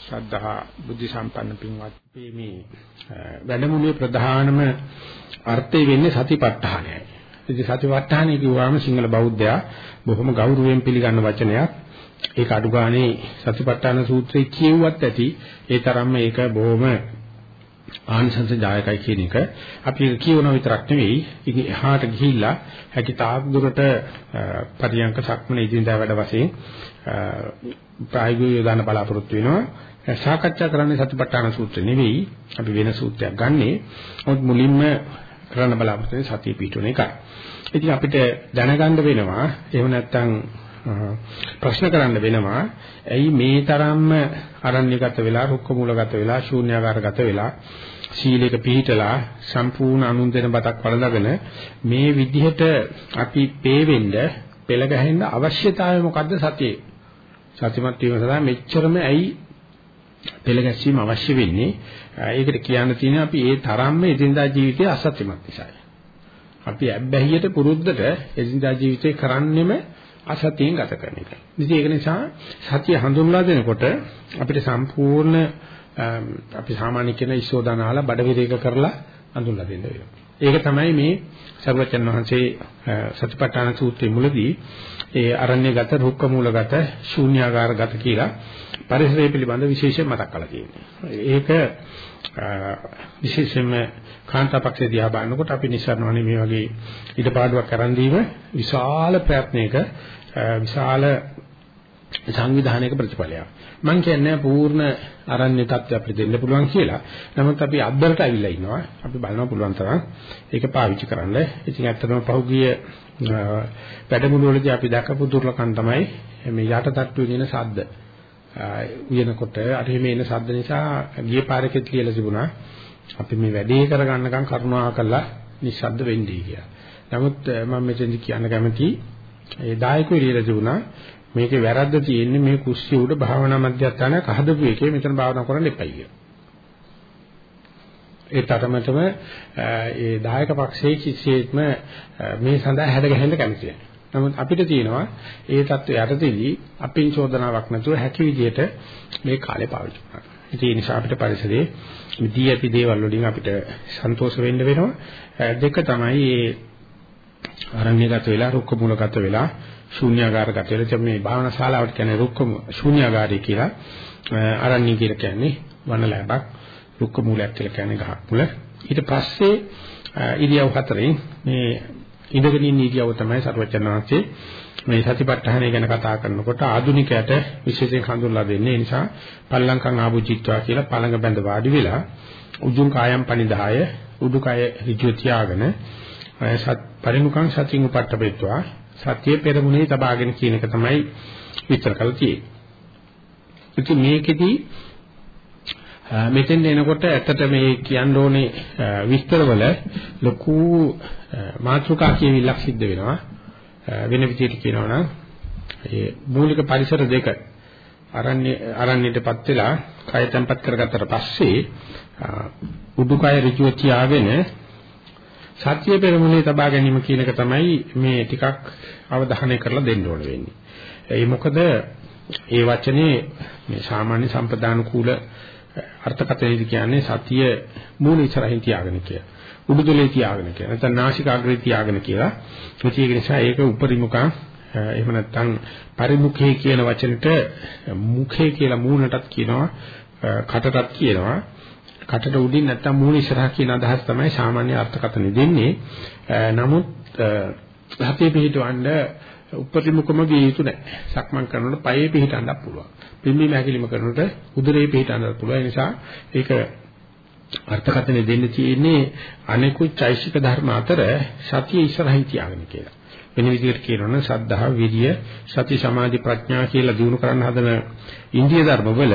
ශ්‍රද්ධා බුද්ධ සම්පන්න පින්වත් මේ වැඩමුළුවේ ප්‍රධානම අර්ථය වෙන්නේ සතිපට්ඨානයයි. ඉතින් සතිපට්ඨානය කියුවාම සිංහල බෞද්ධයා බොහොම ගෞරවයෙන් පිළිගන්න වචනයක්. ඒක අඩු ගානේ සතිපට්ඨාන සූත්‍රයේ කියුවත් ඇති ඒ තරම්ම ඒක බොහොම ආනිසංස ජායකයි කියන එක අපි ඒක කියවන විතරක් නෙවෙයි ඉතින් එහාට ගිහිල්ලා හැකි තාක් දුරට පරියංක සක්මන ඉදින්දා වැඩ වශයෙන් ප්‍රායෝගිකව යොදාන බලාපොරොත්තු වෙනවා සාකච්ඡා කරන්නේ සතිපට්ඨාන සූත්‍රය නෙවෙයි. අපි වෙන සූත්‍රයක් ගන්නෙ. මොකද මුලින්ම කරන්න බලාපොරොත්තු වෙන්නේ සතිය පිටුන එකයි. ඉතින් අපිට දැනගන්න වෙනවා එහෙම නැත්නම් ප්‍රශ්න කරන්න වෙනවා. ඇයි මේ තරම්ම අරණ්‍යගත වෙලා රුක්ක මූලගත වෙලා ශූන්‍යාකාරගත වෙලා සීලයක පිළිහිටලා සම්පූර්ණ අනුන් දෙන බතක් වලදගෙන මේ විදිහට අපි පේවෙන්න පෙළ ගැහෙන්න අවශ්‍යතාවය මොකද්ද සතියේ? සතිමත් වීම සඳහා මෙච්චරම ඇයි පෙළ ගැස්වීම අවශ්‍ය වෙන්නේ ඒකට කියන්න තියෙන්නේ අපි ඒ තරම්ම එදිනදා ජීවිතයේ අසත්‍යමත් නිසායි අපි ඇබ්බැහියට පුරුද්දට එදිනදා ජීවිතේ කරන්නෙම අසතියෙන් ගත කරන එක. ඉතින් ඒක නිසා සතිය හඳුන්වා දෙනකොට අපිට සම්පූර්ණ අපි සාමාන්‍ය කියන ඉස්සෝදානාලා බඩ විරේක කරලා හඳුන්ලා දෙන්න වෙනවා. ඒක තමයි මේ සර්වචන් වහන්සේ සතිපට්ඨාන සූත්‍රයේ මුලදී ඒ අරණ්‍යගත, රුක්ක මූලගත, ශූන්‍යාකාරගත කියලා පරිසරය පිළිබඳ විශේෂයෙන් මතක් කරලා තියෙනවා. ඒක විශේෂයෙන්ම කාන්තාපක්ෂය දිහා බලනකොට අපි නිසරණවනේ මේ වගේ ඊටපාඩුවක් කරන් දීම විශාල ප්‍රයත්නයක විශාල සංවිධානයක ප්‍රතිඵලයක්. මම කියන්නේ පූර්ණ ආරණ්‍ය තත්ත්වය අපිට දෙන්න පුළුවන් කියලා. නමුත් අපි අද්දරට අවිල්ලා ඉන්නවා. අපි බලනවා පුළුවන් තරම් ඒක පාවිච්චි කරන්න. ඉතින් ඇත්තටම පහුගිය වැඩමුළු වලදී අපි දැකපු දුර්ලභකම් තමයි මේ යට තට්ටුවේ තියෙන ශබ්ද. උයනකොට අර මේ එන ශබ්ද නිසා ගිය පාරකෙත් කියලා තිබුණා. අපි මේ වැඩේ කරගන්නකම් කරුණා කරලා නිශ්ශබ්ද වෙන්නේ කියලා. නමුත් මම මෙතෙන්දි කියන්න කැමතියි ඒ දායකයෝ ඉලියලා තිබුණා මේකේ වැරද්ද තියෙන්නේ මේ කුස්සිය උඩ භාවනා මධ්‍යස්ථානයක් හදපු එකේ මෙතන භාවනා කරන්න එපයි කියලා. ඒ තරමටම ඒ 10ක පක්ෂයේ කිසිසේත්ම මේ සඳහා හැඩ ගැහෙන්න කැමති නැහැ. නමුත් අපිට තියෙනවා ඒ தত্ত্ব යටතේදී අපින් චෝදනාවක් නැතුව හැකි විදිහට මේ කාලය පාවිච්චි කරන්න. ඒ නිසා අපිට පරිසරයේ දී ඇති දේවල් වලින් අපිට සන්තෝෂ වෙන්න වෙනවා. දෙක තමයි මේ අරණ්‍යගත වෙලා රුක්ක මූලගත වෙලා ශූන්‍යාකාරගත වෙලා මේ භාවනා ශාලාවට කියන්නේ රුක්ක ශූන්‍යාකාරය කියලා. අරණ්‍ය කියලා කියන්නේ වන ලැබක්. රුක්ක මූලයක් කියලා කියන්නේ ගහක් මුල. ඊට පස්සේ ඉරියව් හතරෙන් මේ ඉඳගෙන ඉන්න ඉරියව් තමයි සර්වචනාංශේ මේ සතිපට්ඨානය ගැන කතා කරනකොට ආධුනිකයට විශේෂයෙන් හඳුන්ලා දෙන්නේ. ඒ නිසා පල්ලංකම් ආභුජිත්වා කියලා පළඟ බැඳ වාඩි වෙලා උජුං කායම් පනිදාය උඩුකය ඍජුව තියාගෙන සත් පරිමුඛං සතින් උපට්ඨපෙත්වා සතිය පෙරමුණේ තබාගෙන කියන එක තමයි විස්තර කරලා තියෙන්නේ. ඉතින් මේකෙදි මෙතෙන් එනකොට ඇත්තට මේ කියන්න ඕනේ විස්තරවල ලොකු මාතෘකා කියවිලක් සිද්ධ වෙනවා. වෙන විදිහට කියනවා නම් ඒ මූලික පරිසර දෙක අරණ්‍ය අරණ්‍යයටපත් වෙලා කය තැම්පත් කරගත්තට පස්සේ උඩුකය ඍජුව තියාගෙන සත්‍ය පෙරමුණේ තබා ගැනීම කියන එක තමයි මේ ටිකක් අවධානය කරලා දෙන්න ඕන වෙන්නේ. ඒ මොකද ඒ වචනේ මේ සාමාන්‍ය සම්ප්‍රදානුකූල අර්ථකථනයේදී කියන්නේ සතිය මූල ඉස්සරහින් තියාගෙන කියලා. උඩුතලේ තියාගෙන කියලා. නැත්නම් නාසිකාග්‍රේ තියාගෙන කියලා. ඒක නිසා ඒක උපරිමුඛං එහෙම නැත්නම් පරිමුඛේ කියන වචනෙට මුඛේ කියලා මූණටත් කියනවා කටටත් කියනවා කටට උඩින් නැත්තම් මූණ ඉස්සරහා කියන අදහස් තමයි සාමාන්‍ය අර්ථකථන දෙන්නේ. නමුත් හතේ පිටවන්න උපරිමකම විය යුතු නැහැ. සක්මන් කරනකොට පයේ පිටවන්නත් පුළුවන්. පිම්බීම හැකිලිම කරනකොට උදරේ පිටවන්නත් පුළුවන්. ඒ නිසා ඒක අර්ථකථනය දෙන්න තියෙන්නේ අනෙකුත් චෛසික ධර්ම අතර සතිය ඉස්සරහින් තියාගෙන කියලා. වෙන විදිහට කියනවනම් සද්ධා, විරිය, සති, සමාධි, ප්‍රඥා කියලා දිනු කරන්න හදන ඉන්දිය ධර්මවල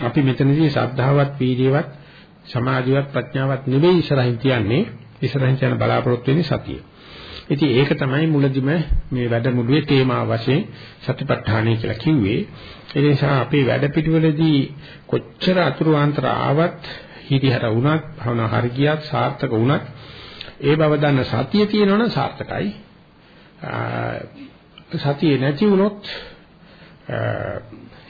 අපි මෙතනදී සද්ධාවත්, වීර්යවත්, සමාධිවත්, ප්‍රඥාවත් නෙවෙයි ඉස්සරහින් තියන්නේ. ඉස්සරහින් යන බලාපොරොත්තු වෙන්නේ සතිය. ඉතින් ඒක තමයි මුලදිම මේ වැඩමුළුවේ තේමා වශයෙන් සතිපට්ඨානය කියලා කිව්වේ. ඒ නිසා අපේ වැඩ පිළිවෙලදී කොච්චර අතුරු ආන්තර ආවත් හිරිහැර වුණත් භවනා හරි ගියත් සාර්ථක වුණත් ඒ බව දන්න සතිය තියෙනවනම් සාර්ථකයි. සතිය නැති වුණොත්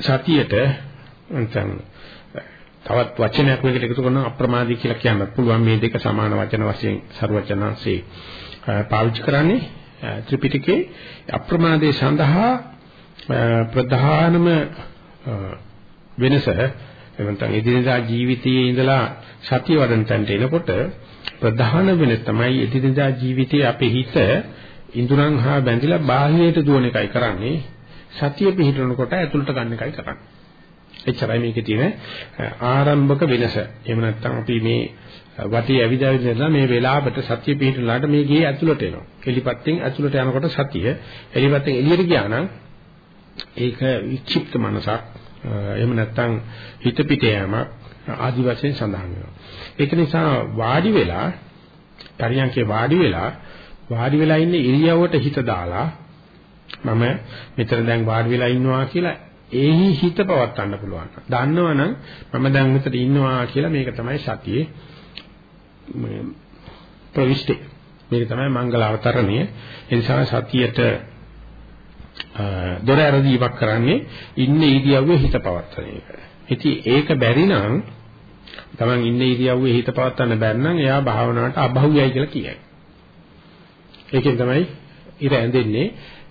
සතියට නැත්නම් තවත් වචනයක් මේකට එකතු කරන අප්‍රමාදී කියලා කියන්නත් පුළුවන්. මේ දෙක සමාන වචන වශයෙන් ਸਰවචනංශේ පාවිච්චි කරන්නේ ත්‍රිපිටකේ. අප්‍රමාදයේ සඳහා ප්‍රධානම වෙනස එවන්තන් එදිනදා ජීවිතයේ ඉඳලා සතිය වඩන තැනට එනකොට ප්‍රධාන වෙනස තමයි එදිනදා ජීවිතයේ අපේ හිත ඉඳුරන් හා බැඳිලා බාහිරයට දුවන එකයි කරන්නේ. සතිය පිහිටනකොට ඇතුළට ගන්න එකයි කරන්නේ. එච්චරයි මේකේ තියෙන ආරම්භක වෙනස. එහෙම නැත්නම් අපි මේ වටේ ඇවිදවිදලා මේ වෙලාවට සතිය පිහිටලාට මේ ගේ ඇතුළට එනවා. එලිපත්තෙන් ඇතුළට යනකොට සතිය, එලිපත්තෙන් එළියට ගියා නම් ඒක වික්ෂිප්ත මනසක්. එහෙම නැත්නම් හිත පිට යෑම ආදි වශයෙන් සඳහන් වෙනවා. ඒක නිසා වාඩි වෙලා පරියන්කේ වාඩි වෙලා වාඩි වෙලා ඉන්න ඉරියව්වට හිත දාලා මම මෙතන දැන් වාඩි වෙලා ඉන්නවා කියලා ඒහි හිත පවත් ගන්න පුළුවන්. දන්නවනම් මම දැන් මෙතන ඉන්නවා කියලා මේක තමයි සතියේ ප්‍රවිෂ්ටි. මේක තමයි මංගල අවතරණය. ඒ නිසා සතියට දොර ඇරදීමක් කරන්නේ ඉන්න ඉරියව්වේ හිත පවත්තන එක. ඉතින් ඒක බැරි නම් තමන් ඉන්න ඉරියව්වේ හිත පවත්තන්න බැරි නම් එයා භාවනාවට අභෞයයි කියලා කියයි. ඒකෙන් තමයි ඉර ඇඳෙන්නේ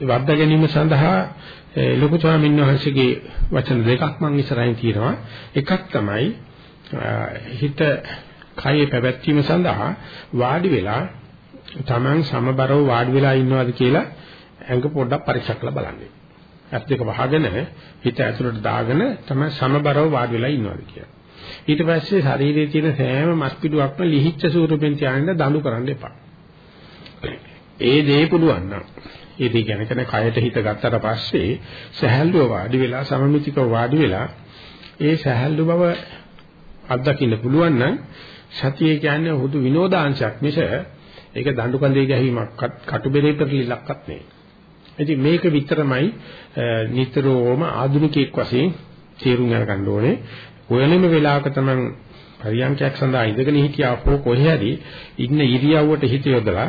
වර්ධ ගැනීම සඳහා ලොකු ස්වාමීන් වහන්සේගේ වචන දෙකක් මම ඉස්සරහින් තියෙනවා. එකක් තමයි හිත කයේ පැවැත්වීම සඳහා වාඩි වෙලා Taman සමබරව වාඩි වෙලා ඉන්නවද කියලා ඇඟ පොඩ්ඩක් පරීක්ෂා කරලා බලන්න. ඇස් දෙක වහගෙන හිත ඇතුළට දාගෙන තමයි සමබරව වාඩි වෙලා ඉන්නවද කියලා. ඊට පස්සේ ශරීරයේ තියෙන සෑම මස් පිටුවක්ම ලිහිච්ඡ ස්වරූපෙන් තියාගෙන දඬු කරන්න එපා. ඒ දේ පුළුවන් නම් ඒ දේ ගැන කෙන කයට හිත ගත්තට පස්සේ සහැල්ලුව වාඩි වෙලා සමමිතිකව වාඩි වෙලා ඒ සහැල්ලු බව අත්දකින්න පුළුවන් නම් සතිය කියන්නේ හුදු විනෝදාංශයක් මිස ඒක දඬු කඳේ ගැහිමක්වත් කටුබෙරේ පෙරලිලක්වත් නෙවෙයි. ඉතින් මේක විතරමයි නිතරම ආධුනිකයෙක් වශයෙන් තේරුම් අරගන්න ඕනේ. ඔයනෙම වෙලාවක තමයි පරියන්කයක් සඳහා ඉඳගෙන හිටියා හෝ කොහේ හරි ඉන්න ඉරියව්වට හිත යොදලා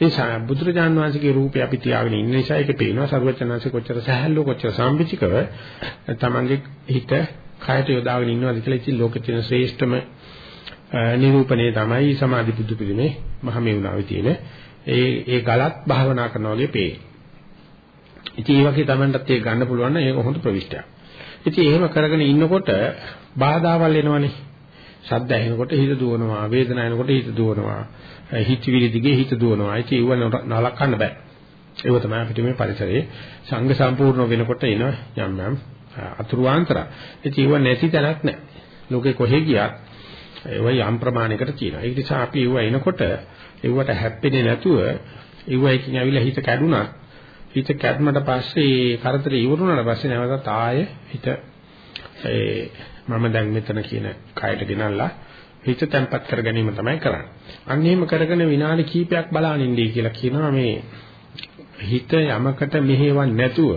ඒ බුදුරජාන් වහන්සේගේ රූපය අපි තියාගෙන ඉන්න නිසා ඒක පේනවා සරුවචනාංශේ කොච්චර සහැල්ලු කොච්චර සම්පිතිකව තමන්ගේ හිත කයට යොදාගෙන ඉන්නවද කියලා ඉතින් ලෝකේ තියෙන ශ්‍රේෂ්ඨම නිරූපණය තමයි සමාධි බුදු පිළිමේ මහමෙවුනාවේ තියෙන ඒ ඒ ගලත් භාවනා කරනවා වගේ පේ. ඉතින් ඒ වගේ තමන්ටත් ඒක ගන්න පුළුවන් නම් ඒක හොඳ ප්‍රවිෂ්ඨයක්. ඉතින් එහෙම කරගෙන ඉන්නකොට බාධාවල් එනවනේ. ශබ්ද ඇහෙනකොට හිත දුවනවා, වේදනාව එනකොට හිත දුවනවා, හිතවිලි දිගේ හිත දුවනවා. ඒක ඉව නලකන්න බෑ. ඒක තමයි අපිට මේ පරිසරයේ සංඝ සම්පූර්ණ වෙනකොට එන යම් යම් අතුරුාන්තර. ඒක ඉව නැති තැනක් නෑ. ලෝකේ කොහෙ ගියත් ඒව යම් ප්‍රමාණයකට තියෙනවා. ඒ නිසා අපි ඒව එනකොට ඒවට හැප්පෙන්නේ නැතුව ඒව එකකින් ඇවිල්ලා හිත කැඩුනත් හිත කැඩුනට පස්සේ කරදරේ ඉවරුනට පස්සේ නැවතත් ආයේ හිත ඒ මම දැන් මෙතන කියන කයට ගෙනල්ලා හිත තැම්පත් කර ගැනීම තමයි කරන්නේ. අන්න එහෙම කරගෙන විනාඩි කිහිපයක් බලාගෙන ඉඳී කියලා කියනවා මේ හිත යමකට මෙහෙවන්නේ නැතුව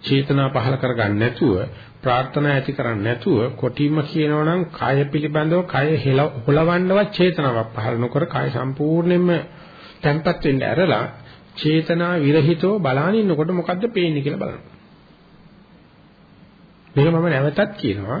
චේතනා පහල කරගන්න නැතුව ප්‍රාර්ථනා ඇති කරන්නේ නැතුව කොටිම කියනවනම් කය පිළිබඳව කය හොලවන්නවත් චේතනාවක් පහල නොකර කය සම්පූර්ණයෙන්ම තැම්පත් වෙන්න ඇරලා චේතනා විරහිතව බලාගෙන ඉන්නකොට මොකද්ද පේන්නේ කියලා බලන්න. මේක මම නැවතත් කියනවා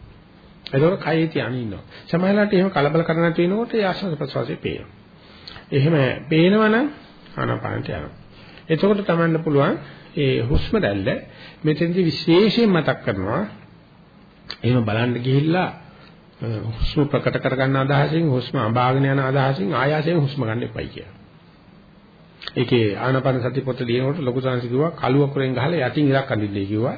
ඒකෝර කයේ තියාගෙන ඉන්නවා. සමහරවිට එහෙම කලබල කරන තැනකොට ඒ ආශ්වාස ප්‍රශ්වාසය පේනවා. එහෙම පේනවනම් ආනාපානට යනවා. එතකොට තමන්න පුළුවන් ඒ හුස්ම දැල්ල මෙතෙන්දි විශේෂයෙන් මතක් කරනවා. එහෙම බලන්න ගිහිල්ලා හුස්ම ප්‍රකට කරගන්න අදහසින් හුස්ම අඹාගෙන යන අදහසින් ආයාසයෙන් හුස්ම ගන්න එපයි කියලා. ඒකේ ආනාපාන සති පොත ලියනකොට ලොකු සංසි කිව්වා කළු අකුරෙන් ගහලා යටින් ඉරක් අඳින්නයි කිව්වා.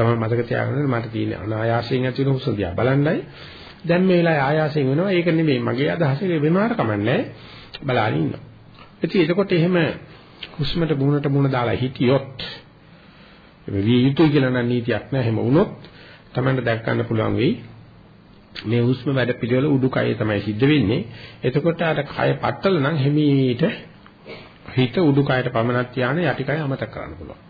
තමයි මතක තියාගන්න මට තියෙන අනායාසයෙන් ඇති වෙන හුස්ම දිහා බලන්නයි. දැන් මේ වෙලාවේ ආයාසයෙන් වෙනවා. ඒක නෙමෙයි මගේ අදහස. ඒක වෙනාර කමන්නේ. බලාගෙන ඉන්නවා. ඉතින් එතකොට එහෙම හුස්මට මුණට මුණ දාලා හිටියොත් විය යුතුයි කියලා නම් නීතියක් නැහැ. එහෙම වුණොත් Tamanට දැක් ගන්න පුළුවන් වෙයි. මේ හුස්ම වැඩ පිළිවෙල උඩුකයේ තමයි සිද්ධ වෙන්නේ. එතකොට අර කය පట్టල නම් හිමීට හිත උඩුකයට පමනක් තියාන යටිකය අමතක කරන්න පුළුවන්.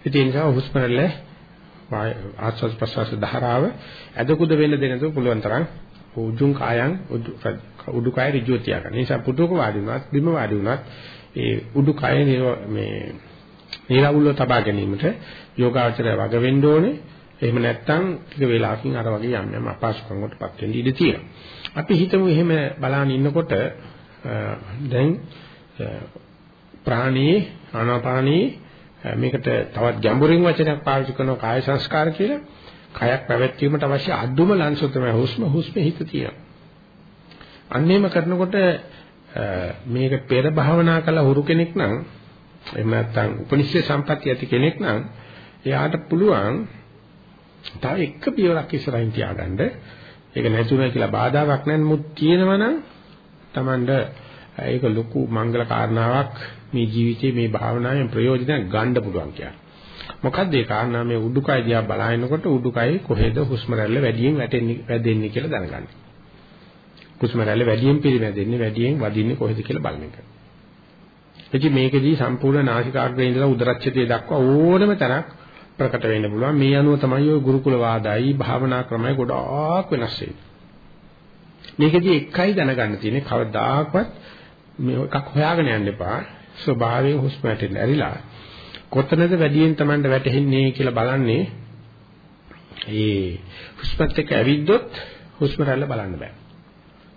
එනවා. ඒ නිසා හුස්ම රැල්ල ආස්වාද ප්‍රසවාස ධාරාව ඇදකුද වෙන්න දෙන්න තු පුළුවන් තරම් උජුං කායං උඩුකය ඍජුව තියා ගන්න. ඒ නිසා පුටුවක වාඩි වුණත් බිම වාඩි වුණත් ඒ උඩුකය මේ නිරවුල්ව තබා ගැනීමට යෝගාචරය වග වෙන්න ඕනේ. එහෙම නැත්නම් ටික වෙලාවකින් අර වගේ යම් යම් අපහසුකම් වලටපත් වෙන්න ඉඩ තියෙනවා. අපි හිතමු එහෙම බලන්න ඉන්නකොට දැන් ප්‍රාණී ආනාපානී මේකට තවත් ගැඹුරින් වචනයක් පාවිච්චි කරනවා කාය සංස්කාර කියලා. කයක් පැවැත්වීමට අවශ්‍ය අඩුම ලංසු තමයි හුස්ම හුස්මේ හිත තියෙනවා. අන්නේම කරනකොට මේක පෙර භාවනා කළ හුරු කෙනෙක් නම් එහෙම නැත්නම් උපනිෂේ සම්පatti ඇති කෙනෙක් නම් එයාට පුළුවන් තව එක පියවරක් ඉස්සරහින් තියාගන්න. ඒක නැතුණා කියලා බාධාවක් නැහැ නමුත් තියෙනවනම් Tamanda ඒක ලොකු මංගල කාරණාවක් මේ ජීවිතේ මේ භාවනාවෙන් ප්‍රයෝජන ගන්න පුළුවන් කියන්නේ. මොකද්ද ඒ කාරණා මේ උඩුකය දිහා බලනකොට උඩුකය කොහෙද හුස්ම රැල්ල වැඩියෙන් වැටෙන්නේ වැදෙන්නේ කියලා දැනගන්න. හුස්ම රැල්ල වැඩියෙන් පිරිමැදෙන්නේ වැඩියෙන් වදින්නේ කොහෙද කියලා බලන එක. ඉතින් මේකෙදී සම්පූර්ණ නාසිකාග්‍රේ ඉඳලා උදරච්ඡේදය දක්වා ඕනම තැනක් ප්‍රකට වෙන්න පුළුවන්. මේ අනුව තමයි ඔය ගුරුකුල වාදයි භාවනා ක්‍රමය ගොඩාක් වෙනස් වෙන්නේ. මේකෙදී එකයි දැනගන්න තියෙන්නේ කවදාකවත් මේ එකක් හොයාගෙන යන්න එපා. ස්වභාවයෙන් හුස්ම වැටෙන්න ඇරිලා කොතනද වැඩියෙන් Tamanට වැටෙන්නේ කියලා බලන්නේ ඒ හුස්මත් එක්ක ඇවිද්දොත් හුස්ම රැල්ල බලන්න බෑ.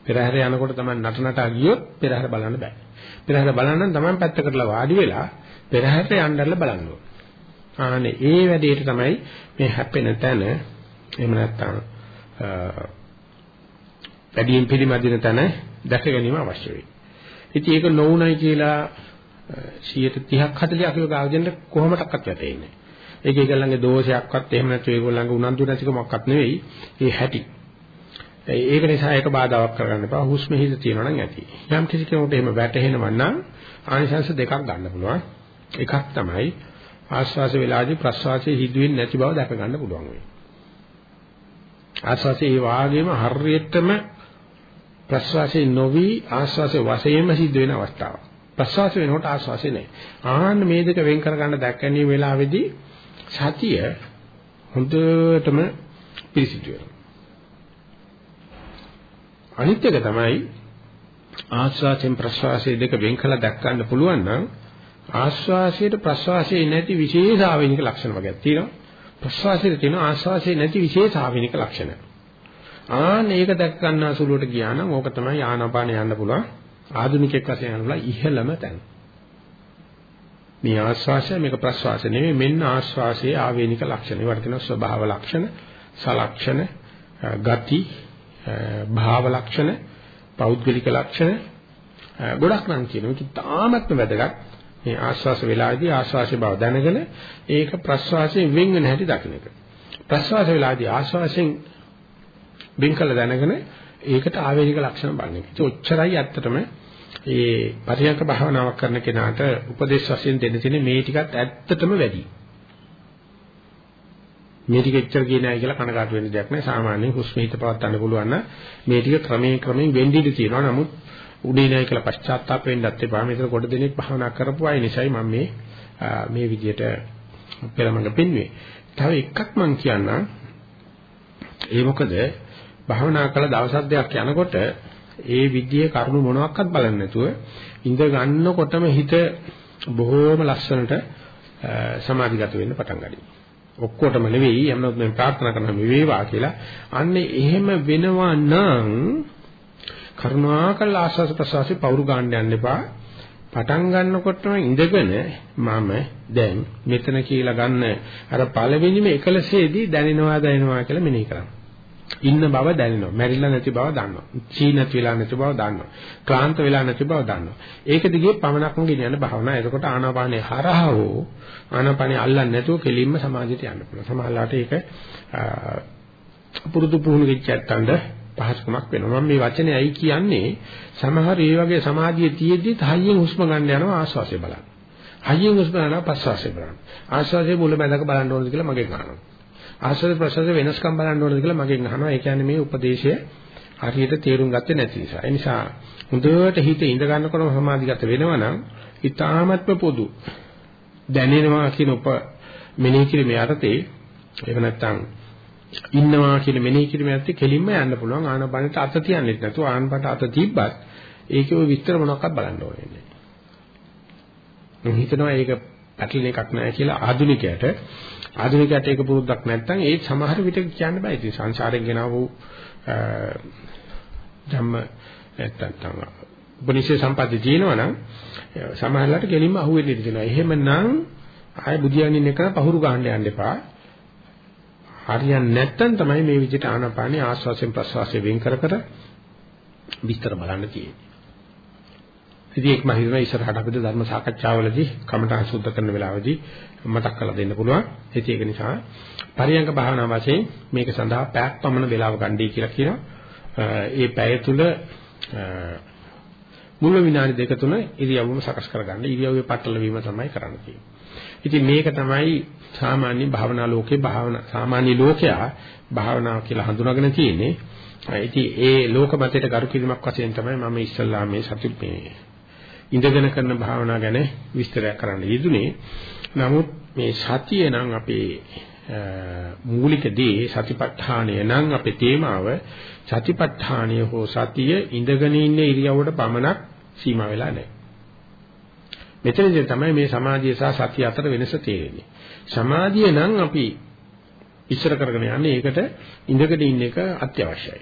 පෙරහැර යනකොට තමයි නට නටා ගියොත් පෙරහැර බලන්න බෑ. පෙරහැර බලන්න තමයි පැත්තකටලා වාඩි වෙලා පෙරහැරට යන්නදල්ලා බලන්න ඕන. ආනේ ඒ වැඩේට තමයි මේ හැපෙන තැන එහෙම නැත්නම් වැඩියෙන් පිළිමදින තැන දැක ගැනීම අවශ්‍ය වෙයි. ඉතින් ඒක නොවුනයි කියලා 130ක් 40ක් කිලෝ ගාවදෙන්න කොහොමඩක්වත් වැටෙන්නේ නැහැ. ඒක ඒගොල්ලන්ගේ දෝෂයක්වත් එහෙම නැත්නම් ඒගොල්ලන්ගේ උනන්දු නැතිකමක්වත් නෙවෙයි. ඒ හැටි. ඒක නිසා ඒක බාධාවක් කරගන්න එපා. හුස්ම හිත තියෙනවා නම් ඇති. යම් කිසි කෙනෙකුට එහෙම වැටහෙනව නම් ආනිසංශ දෙකක් ගන්න පුළුවන්. එකක් තමයි ආශ්වාස වේලාදී ප්‍රශ්වාසයේ හිදුවෙන්නේ නැති බව දැක ගන්න පුළුවන් වෙයි. ආශ්වාසයේ ඒ වාගේම හරියටම ප්‍රශ්වාසයේ නොවි ආශ්වාසයේ වශයෙන්ම සිද්ධ වෙන අවස්ථාවක්. ප්‍රශ්වාස වෙනකොට ආශ්වාසය නැහැ. ආන්න මේ දෙක වෙන් කර ගන්න දැක්කන්නේ වෙලාවේදී සතිය හොඳටම පිරිසිදු වෙනවා. අනිත් එක තමයි ආශ්වාසයෙන් ප්‍රශ්වාසයේ දෙක වෙන් කළ දැක්කන්න පුළුවන් නම් ආශ්වාසයට ප්‍රශ්වාසයේ නැති විශේෂ ආවෙනික ලක්ෂණ වර්ගයක් තියෙනවා. ප්‍රශ්වාසයේ තියෙන ආශ්වාසයේ නැති විශේෂ ආවෙනික ලක්ෂණ. ආන්න ඒක දැක් ගන්න අසුලුවට ගියා නම් ඕක තමයි ආනාපාන යන්න පුළුවන්. ආධුනිකෙක් වශයෙන් යන්න පුළුවන් ඉහළම තැන. මේ ආශ්වාසය මේක ප්‍රශ්වාසය නෙමෙයි මෙන්න ආශ්වාසයේ ආවේනික ලක්ෂණ. ඒවට කියනවා ස්වභාව ලක්ෂණ, සලක්ෂණ, ගති, භාව ලක්ෂණ, පෞද්ගලික ලක්ෂණ ගොඩක් නම් කියනවා. ඒක තාමත්ම වැදගත්. මේ ආශ්වාස වේලාවේදී ආශ්වාසයේ බව දැනගෙන ඒක ප්‍රශ්වාසයෙන් වෙන් වෙන හැටි දකින්න එක. ප්‍රශ්වාස වේලාවේදී ආශ්වාසයෙන් වෙන් කළ දැනගෙන ඒකට ආවේනික ලක්ෂණ බලන එක. ඒක ඔච්චරයි ඇත්තටම ඒ පරියන්ක භාවනාවක් කරන කෙනාට උපදේශ වශයෙන් දෙන්න තියෙන මේ ටිකත් ඇත්තටම වැඩි. මේ ටික එච්චර ගියේ නැහැ කියලා කනගාටු වෙන්න දෙයක් නැහැ. සාමාන්‍යයෙන් හුස්ම හිත පවත් ගන්න පුළුවන් නම් මේ ටික ක්‍රමයෙන් ක්‍රමයෙන් වෙන්න ඉඩ තියෙනවා. නමුත් උඩේ නැහැ කියලා පශ්චාත්තාප වෙන්නත් එපා. මෙතන කොට දෙනෙක් භාවනා කරපු අය නිසායි මම මේ මේ විදියට පෙරමඟ පෙන්වුවේ. තව එකක් මම කියන්නම්. ඒ මොකද භාවනා කළ දවස් දෙකක් යනකොට ඒ විද්‍යාවේ කරුණු මොනවාක්වත් බලන්නේ නැතුව ඉඳ ගන්නකොටම හිත බොහෝම ලස්සනට සමාධිගත වෙන්න පටන් ගන්නවා. ඔක්කොටම නෙවෙයි යම්නොත් මම ප්‍රාර්ථනා කරන මේ වේවා කියලා. අන්නේ එහෙම වෙනවා නම් කරුණාකර ආස්වාස ප්‍රසවාසී පවුරු ගන්න යන්න එපා. පටන් ගන්නකොටම ඉඳගෙන මම දැන් මෙතන කියලා ගන්න අර පළවෙනිම එකලසේදී දැනෙනවා දැනෙනවා කියලා මෙනෙහි කරනවා. ඉන්න බව දැනෙනවා. මැරිලා නැති බව දන්නවා. චීනත් වෙලා නැති බව දන්නවා. ක්ලාන්ත වෙලා නැති බව දන්නවා. ඒක දිගේ පමණක්ම ගෙනියන භාවනා. එතකොට ආනාපානේ හරහා හෝ ආනාපානේ අල්ලන්නේ නැතුව කෙලින්ම සමාධියට යන්න පුළුවන්. සමහරවිට ඒක පුරුදු පුහුණු වෙච්ච ඇත්තන්ට පහසුකමක් වෙනවා. මම මේ වචනේ ඇයි කියන්නේ සමහර ඒ වගේ සමාධිය තියෙද්දි තහයියෙන් හුස්ම ගන්න යනවා ආශ්වාසය බලන්න. හයියෙන් හුස්ම ගන්නවා ප්‍රශ්වාසය බලන්න. ආශ්වාසයේ මුල බැඳක බලන්න ඕනද කියලා මගෙන් අහනවා. ආශ්‍රද ප්‍රසද වෙනස්කම් බලන්න ඕනද කියලා මගෙන් අහනවා. ඒ කියන්නේ මේ උපදේශය හරියට තේරුම් ගත්තේ නැති නිසා. ඒ නිසා හොඳට හිත ඉඳ ගන්නකොටම සමාධිගත වෙනවා නම් ඊ타මත්ම පොදු දැනෙනවා කියන උප මෙනෙහි කිරීමේ අර්ථේ එහෙම නැත්නම් ඉන්නවා කියන මෙනෙහි කිරීමේ අර්ථේ කෙලින්ම යන්න පුළුවන් ආනපනට අත තියන්නෙත් නැතුව ආනපනට අත තිබ්බත් ඒකේ ඔය විස්තර මොනවක්වත් බලන්න ඕනේ නැහැ. මම හිතනවා ඒක පැටලෙන එකක් නෑ කියලා ආධුනිකයට ආධුනිකයට ඒක පුරුද්දක් නැත්නම් ඒ සමහර විට කියන්න බෑ. ඉතින් සංසාරයෙන් ගෙනාවු ධම්ම නැත්තම් උපනිෂේ සම්පatti තියෙනවා නම් සමහරලාට ගෙලින්ම අහුවෙන්න ඉඩ තියෙනවා. එහෙමනම් ආය බුදියානින් එක පහුරු ගන්න යන්න එපා. හරියන්නේ නැත්නම් තමයි මේ විදිහට ආනාපානිය ආස්වාසයෙන් ප්‍රස්වාසයෙන් වෙන් කර කර විස්තර බලන්න තියෙන්නේ. ඉතින් ඒක මම හිතනවා ඉස්සරහට අපිට ධර්ම සාකච්ඡාවලදී කමඨා සුද්ධ කරන වෙලාවදී මතක් කරලා දෙන්න පුළුවන්. ඉතින් ඒක නිසා පරියංග භාවනා වශයෙන් මේක සඳහා පැයක් පමණ වෙලාව ගන්නයි කියලා කියනවා. ඒ පැය තුල මුල විනාඩි දෙක තුන ඉරියව්වම සකස් කරගන්න. ඉරියව්වේ පටල වීම තමයි කරන්න තියෙන්නේ. ඉතින් මේක තමයි සාමාන්‍ය භාවනා ලෝකේ භාවනා සාමාන්‍ය ලෝකයා භාවනාව කියලා හඳුනාගෙන තියෙන්නේ. ඉතින් ඒ ලෝක මතයට ගරු කිරීමක් වශයෙන් තමයි මම ඉස්සල්ලා මේ සතු මේ ඉඳගෙන කරන භාවනා ගැන විස්තරයක් කරන්න යෙදුනේ. නමුත් මේ සතිය නම් අපේ මූලික දේ සතිපට්ඨානය නම් අපේ තේමාව සතිපට්ඨානය හෝ සතිය ඉඳගෙන ඉන්න ඉරියව්වට පමණක් සීමා වෙලා නැහැ. මෙතනදී තමයි මේ සමාධිය සහ සතිය අතර වෙනස තේරෙන්නේ. සමාධිය නම් අපි ඉස්සර කරගෙන යන්නේ ඒකට ඉඳගෙන ඉන්න එක අත්‍යවශ්‍යයි.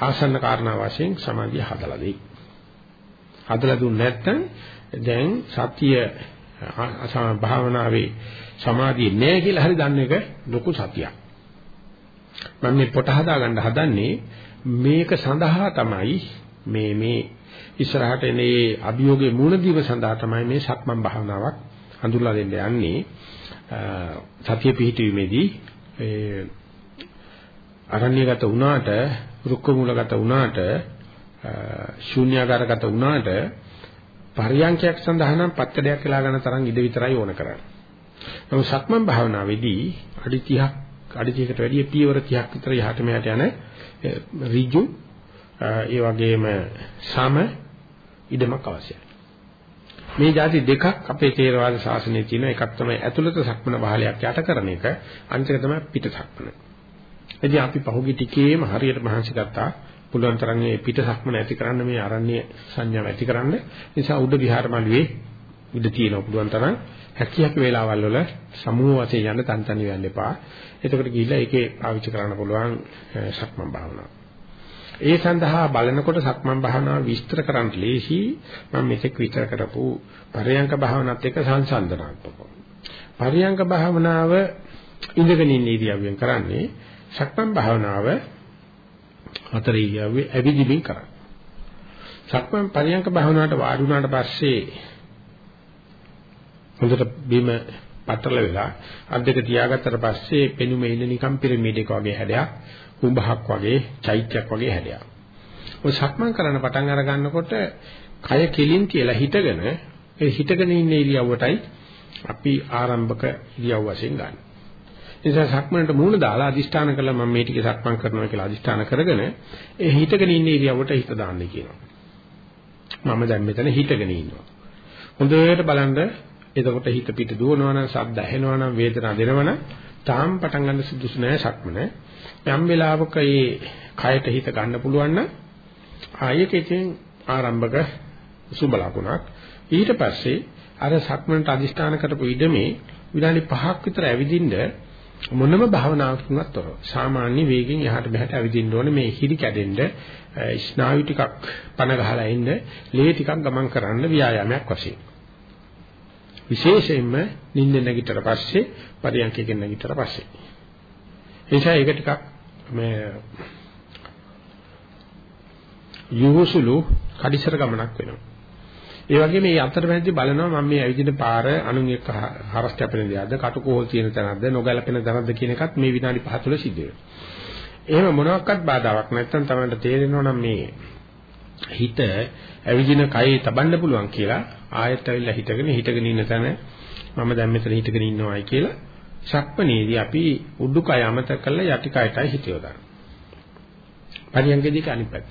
ආසන්න කාරණා වශයෙන් සමාධිය හදලා දෙයි. හදලා දුන්නේ නැත්නම් දැන් සතිය භාවනාවේ සමාධිය නෑ කියලා හරි දන්න එක ලොකු සතියක්. මම මේ පොට හදා ගන්න හදන්නේ මේක සඳහා තමයි මේ මේ ඉස්සරහට එනේ අභියෝගේ මූණ දීම සඳහා තමයි මේ සක්මන් භාවනාවක් හඳුල්ලා දෙන්න යන්නේ සතිය පිහිටීමේදී ඒ අරණ්‍යගත වුණාට රුක්ක මූලගත වුණාට ශූන්‍යාකාරගත වුණාට පරියන්කයක් සඳහා නම් පත්කඩයක් වෙලා ගන්න තරම් ඉඩ විතරයි ඕන කරන්නේ. නමුත් සක්මන් භාවනාවේදී අඩි 30ක් අඩි 30කට වැඩිය පියවර 30ක් විතර යහට මෙහාට යන ඍජු ඒ වගේම සම ඉදමක් අවශ්‍යයි. මේ જાති දෙකක් අපේ තේරවාද ශාසනයේ තියෙන එකක් තමයි ඇතුළත සක්මන වහලයක් යට කරන එක අනිත් එක තමයි පිට සක්මන. එදී අපි පහුගිය ටිකේම හරියට මහන්සි ගත්තා පුළුවන් තරම් මේ පිට සක්මන ඇති කරන්න මේ ආරණ්‍ය සංඥාව ඇති කරන්න නිසා උඩ විහාර මළුවේ ඉඳ තියෙන පුළුවන් තරම් හැකියක වේලාවල් වල සමූහ වශයෙන් යන්න තන් තනි වෙන්න එපා. එතකොට ගිහිල්ලා ඒකේ පාවිච්චි කරන්න පුළුවන් සක්මන් භාවනාව. ඒ සඳහා බලනකොට සක්මන් භාවනාව විස්තර කරන්න ලේසි මම මෙතෙක් විතර කරපු පරයන්ක භාවනාවත් එක්ක සංසන්දනාත්මකව. පරයන්ක භාවනාව ඉඳගෙන ඉන්න ඉරියව්වෙන් කරන්නේ සක්මන් භාවනාව හතර ඉරියව්වේ ඇවිදිමින් කරන්නේ. සක්මන් පරයන්ක භාවනාවට වාඩි වුණාට පස්සේ හොඳට බිම පතරල වෙලා අත් දෙක තියාගත්තට පස්සේ පෙනුමේ ඉන්න නිකම් පිරමීඩයක වගේ හැඩයක් කුඹහක් වගේ චෛත්‍යයක් වගේ හැඩයක්. ඔය සක්මන් කරන්න පටන් අර ගන්නකොට කය කෙලින් කියලා හිතගෙන ඒ හිතගෙන ඉන්න ඉරියව්වටයි අපි ආරම්භක ඉරියව් වශයෙන් ගන්න. නිසා සක්මනට මූණ දාලා අදිෂ්ඨාන කළා මම මේ ටික සක්මන් කරනවා කියලා අදිෂ්ඨාන කරගෙන ඒ හිතගෙන ඉන්න ඉරියව්වට හිත දාන්නේ කියනවා. මම දැන් මෙතන හිතගෙන ඉන්නවා. හොඳට බලන්න එතකොට හිත පිට දුවනවා නම් ශබ්ද ඇහෙනවා නම් වේදනා දෙනවා නම් තාම පටන් ගන්න සුදුසු නෑ සක්මන. යම් වෙලාවක මේ කයට හිත ගන්න පුළුවන් නම් ආයෙකකින් ආරම්භක සුබ ලකුණක්. ඊට පස්සේ අර සක්මනට අදිෂ්ඨාන කරපු ඉඩමේ විනාඩි 5ක් විතර ඇවිදින්න මොනම භාවනාවකින්වත් තොරව සාමාන්‍ය වේගෙන් එහාට මෙහාට ඇවිදින්න ඕනේ මේ හිරි කැඩෙන්න ස්නායු ටිකක් පන ගහලා එන්න ලේ ටිකක් ගමන් කරන්න ව්‍යායාමයක් වශයෙන් විශේෂයෙන්ම නිින්ද නැගිටතර පස්සේ පරියන්කයෙන් නැගිටතර පස්සේ. එනිසා ඒක ටිකක් මේ යොහුසුළු කඩිසර ගමනක් වෙනවා. ඒ වගේ මේ අතරමැදි බලනවා මම මේ ඇවිදින පාර අනුන් එක්ක හරස් කැපෙන දෙයක්ද කටුකෝල් තියෙන තැනක්ද නොගැලපෙන තැනක්ද කියන එකත් මේ විනාඩි 5 තුළ සිද්ධ වෙනවා. එහෙම මොනවාක්වත් බාධාවක් නැත්නම් තමයි තේරෙනවා නම් මේ හිත ඇවිදින කයේ තබන්න පුළුවන් කියලා ආයෙත් ඇවිල්ලා හිටගෙන හිටගෙන ඉන්න තැන මම දැන් මෙතන හිටගෙන ඉන්නවායි කියලා ශක්මනේදී අපි උඩුකය අමතක කරලා යටි කයටයි හිත යොදන්න. පරියංගේදී අනිත් පැත්ත.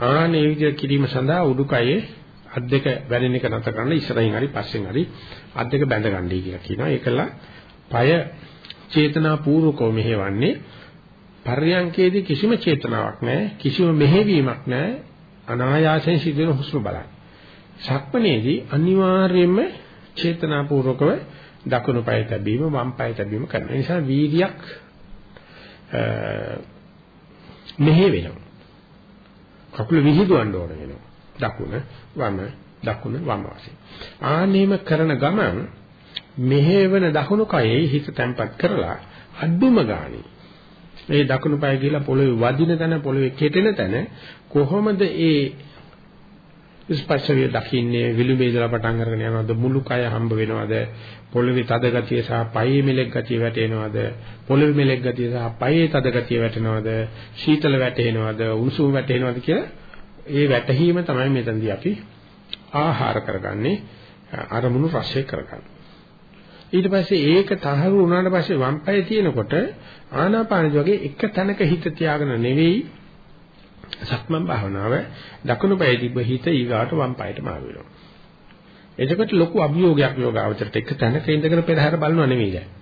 ආනේ විදිහ කිරීම සඳහා උඩුකයේ අත් දෙක වැරෙන එක නැත කරන්න ඉස්සරහින් හරි පස්සෙන් හරි අත් දෙක බැඳ ගන්නයි කියලා කියනවා. ඒකල পায় චේතනා පූර්වකව මෙහෙවන්නේ පර්යංකේදී කිසිම චේතනාවක් නැහැ කිසිම මෙහෙවීමක් නැහැ අනායාසයෙන් සිදුවෙන හුස්ම බලන්න. සක්මනේදී අනිවාර්යයෙන්ම චේතනාපූර්වකව දකුණු පාය තැබීම වම් පාය තැබීම කරන නිසා වීර්යයක් මෙහෙ වෙනවා. කකුල විහිදුවන්න ඕන වෙනවා. දකුණ වම දකුණ වම වශයෙන්. ආනේම කරන ගමන් මෙහෙවන දකුණු කයේ හිත තැම්පත් කරලා අඩුම ගානේ ඒ දකුණු පාය කියලා පොළවේ වදින තැන පොළවේ කෙටෙන තැන කොහොමද ඒ ස්පර්ශය දකින්නේ විලුඹේ ඉඳලා පටන් අරගෙන යනවද මුළු කය හම්බ වෙනවද පොළවේ තද ගතිය සහ පයේ මෙලෙක් ගතිය වැටෙනවද පොළවේ මෙලෙක් ගතිය සහ පයේ තද ගතිය වැටෙනවද සීතල වැටෙනවද උණුසුම් වැටෙනවද කියලා ඒ වැටහීම තමයි මෙතනදී අපි ආහාර කරගන්නේ අරමුණු රසය කරගන්න. ඊට පස්සේ ඒක තහවුරු වුණාට පස්සේ වම් පාය තියෙනකොට ආනාපානජ වගේ එක තැනක හිත තියාගෙන නෙවෙයි සක්මන් භාවනාව දකුණු පායේ තිබ්බ හිත ඊගාට වම් පායට මාරු වෙනවා. එතකොට ලොකු අභියෝගයක් යෝගාවචරයට එක තැනක ඉඳගෙන පෙරහැර බලනවා නෙවෙයි දැන්.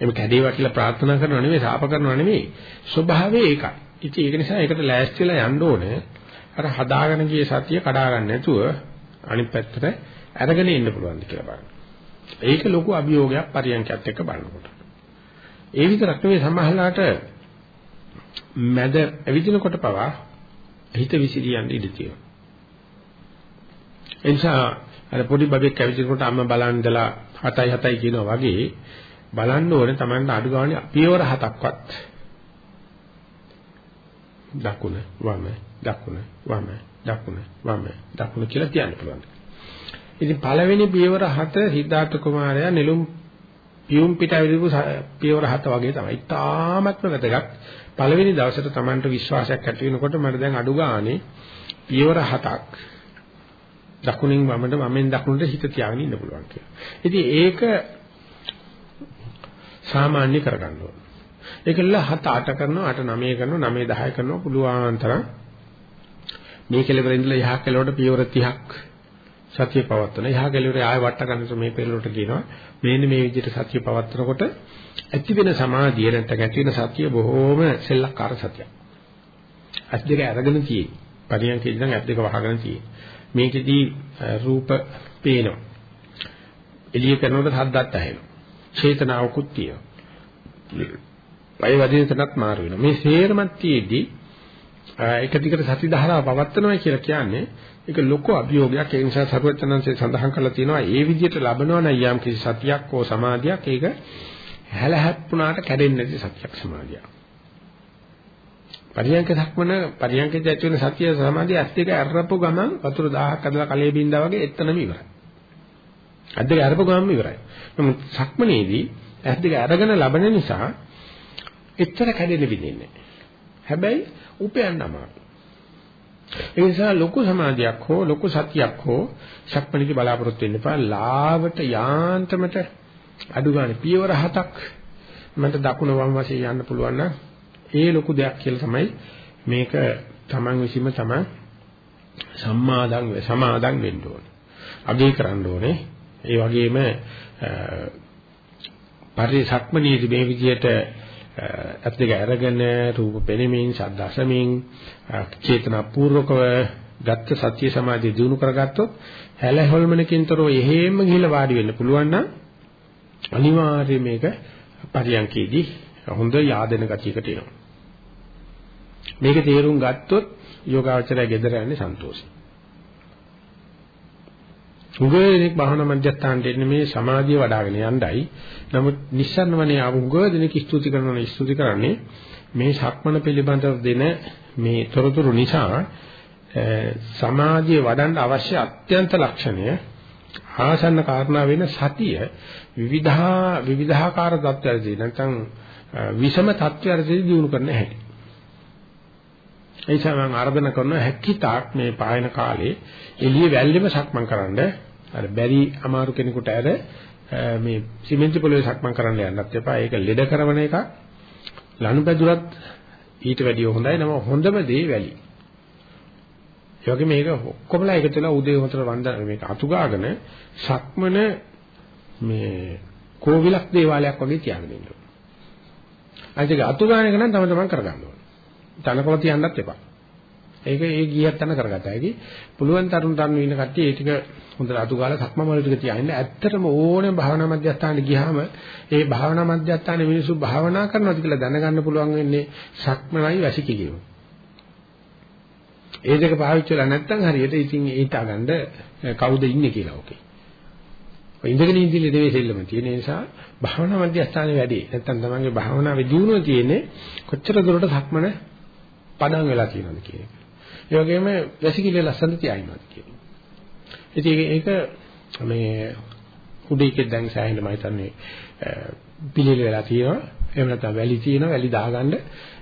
එමෙ කැඩේවා කියලා ප්‍රාර්ථනා කරනව නෙමෙයි සාප කරනව නෙමෙයි ස්වභාවය ඒකයි. ඉතින් ඒක නිසා ඒකට ලෑස්තිලා යන්න ඕනේ. අර හදාගෙන ගිය සතිය කඩා ගන්න නැතුව අනිත් පැත්තට අරගෙන ඉන්න පුළුවන්ද කියලා බලන්න. ඒක ලොකු අභියෝගයක් පරියන්කයත් එක්ක බලනකොට. ඒ විතරක් නෙවෙයි සමහරලාට මැද ඇවිදිනකොට පවා හිත විසිරියන්න ඉඩ තියෙනවා. එනිසා අර පොඩි බබෙක් ඇවිදිනකොට අම්මා බලන් ඉඳලා 7යි 7යි කියනවා වගේ බලන්න ඕනේ Tamanට අඩු ගානේ පියවර හතක්වත් දකුණ වම දකුණ වම දකුණ වම දකුණ කියලා කියන්න පුළුවන්. ඉතින් පළවෙනි පියවර හත සිද්ධාර්ථ කුමාරයා නෙළුම් පියුම් පිට ඇවිදපු පියවර හත වගේ තමයි. තාමත්ම වැදගත්. පළවෙනි දවසට Tamanට විශ්වාසයක් ඇති වෙනකොට මට දැන් අඩු ගානේ පියවර හතක් දකුණින් වමට වමෙන් දකුණට හිත තියාගෙන ඉන්න පුළුවන් කියලා. ඉතින් ඒක සාමාන්‍ය කරගන්න ඕන. ඒකල 7 8 කරනවා 8 9 කරනවා 9 10 කරනවා පුළුවන් තරම් මේ කෙලවර ඉඳලා යහ කෙලවරට පියවර 30ක් සතිය පවත්වන. යහ කෙලවරේ ආය වට ගන්නට මේ පෙරලට කියනවා. මේන්න මේ විදිහට සතිය පවත්වනකොට ඇති වෙන සමාධිය නැත්නම් ඇති වෙන සතිය බොහොම සෙල්ලක්කාර සතියක්. ඇස් දෙක අරගෙන තියෙන්නේ. පරියන්කේ ඉඳන් ඇස් දෙක වහගෙන තියෙන්නේ. මේකෙදී රූප පේනවා. එළිය කරනකොට හද්දත් ඇහෙනවා. චේතනාවකුත් තියෙනවා. වය වදින තැනත් මාරු වෙනවා. මේ සේරමත් තියේදී එක දිගට සති ධාරාව පවත්නවා කියලා කියන්නේ ඒක ලොකු අභියෝගයක්. ඒ නිසා සරුවචනන්සේ සඳහන් කරලා තියෙනවා ඒ විදිහට ලබනවා නම් යම් කිසි සතියක් හෝ සමාධියක් ඒක හැලහැප්පුණාට කැඩෙන්නේ නැති සතියක් සමාධියක්. පරියන්ක ධක්මන පරියන්කේ ඇති වෙන සතිය සමාධිය ඇත්ත එක අරපු ගමන් වතුර 1000ක් ඇදලා කලේ බින්දා වගේ එතනම ඉවරයි. ඇත්ත එක අරපු ගමන් ඉවරයි. නමුත් සක්මනේදී ඇත්ත එක අරගෙන ලබන නිසා එච්චර කැඩෙන්න විදින්නේ නැහැ. හැබැයි උපයන්න අමාරුයි. ඒ නිසා ලොකු සමාධියක් හෝ ලොකු සතියක් හෝ සක්මණේදී බලාපොරොත්තු වෙන්න එපා. ලාවට යාන්තමට අඩු ගන්න පියවර හතක් මන්ට දකුණ වම් වශයෙන් යන්න පුළුවන් නම් ඒ ලොකු දෙයක් කියලා තමයි මේක Taman විසීම තමයි සම්මාදන් සමාදන් වෙන්න ඕනේ. අගය කරන්න ඕනේ. ඒ වගේම පරිසක්මනීදී මේ විදිහට ඇත් දෙක අරගෙන රූප පෙනෙමින් ශබ්ද අසමින් චේතනා පූර්වකව ගත්ත සත්‍ය සමාධිය දිනු කරගත්තොත් හැල හොල්මනකින්තරෝ එහෙම ගිහිල්ලා වාඩි වෙන්න පුළුවන් නම් අනිවාර්යයෙන් මේක පරියන්කේදී හොඳ yaadena ගතියකට එනවා. මේක තේරුම් ගත්තොත් යෝගාචරය gedera යන්නේ සන්තෝෂයි. සුගේනෙක් භාවනා මධ්‍යස්ථානට එන්නේ මේ සමාධිය වඩ아가න යණ්ඩයි. නමුත් නිස්සන්නවනේ ආවුගෝදෙනෙක් ස්තුති කරනවා ස්තුති කරන්නේ මේ සක්මන පිළිබඳව දෙන මේ තොරතුරු නිසා සමාධිය වඩන්න අවශ්‍ය අත්‍යන්ත ලක්ෂණය ආසන්න කාරණා වෙන සතිය විවිධා විවිධාකාර தත්ත්වයන්දී නැත්නම් විෂම தත්ත්වයන්දී දිනු කරන්න හැටි. ඒ නිසා මම ආර්දන කරන හැකියතාක් මේ පායන කාලේ එළිය වැල්ලෙම සක්මන් කරන්නේ අර බැරි අමාරු කෙනෙකුට ඇර මේ සිමෙන්ති පොළවේ සක්මන් කරන්න යන්නත් එපා. ඒක ලෙඩ කරන එක ලනුපැදුරත් ඊට වැඩිය හොඳයි. නම හොඳම දේ වැලි. ඒ වගේ මේක ඔක්කොමලා එකතු වෙලා උදේ හොතර වන්දන මේක අතුගාගෙන සක්මන මේ කෝවිලක් දේවාලයක් වගේ තියාගෙන ඉන්න ඕනේ. අනිත් එක අතුගාන එක නම් තම තමන් කරගන්න ඕනේ. තනකොළ තියන්නත් එපා. ඒක ඒ ගියත් යන කරගත්තා. ඒකි පුළුවන් තරුණ තරුණ ඉන්න කට්ටිය ඒ ටික හොඳට අතු ගාලා සක්මන් වල ටික තියාගෙන ඇත්තටම ඕනේ භාවනා මධ්‍යස්ථානට ගියාම ඒ භාවනා මධ්‍යස්ථානයේ මිනිස්සු භාවනා කරනවාද කියලා දැනගන්න පුළුවන් වෙන්නේ සක්මනයි වැසිකිලියම. ඒ දෙක පාවිච්චි කරලා නැත්නම් හරියට ඉතින් ඊට ගන්න කවුද ඉන්නේ කියලා ඔකේ. ඔය ඉඳගෙන ඉඳිල්ල නෙවෙයි සෙල්ලම තියෙන නිසා භාවනා මධ්‍යස්ථානයේ වැඩි. නැත්නම් තමන්ගේ භාවනාවේ දියුණුව තියෙන්නේ කොච්චර දුරට සක්මන පදම් වෙලා තියෙනවද කියන එක. ඒ වගේම වැසිකිළිය ලස්සන තියාිනවද කියන එක. ඉතින් ඒක මේ කුඩේකෙන් දැන් සෑහෙන මම හිතන්නේ පිළිල වෙලා තියෙනවා. එහෙම නැත්නම් වැලි තියෙනවා වැලි දාගන්න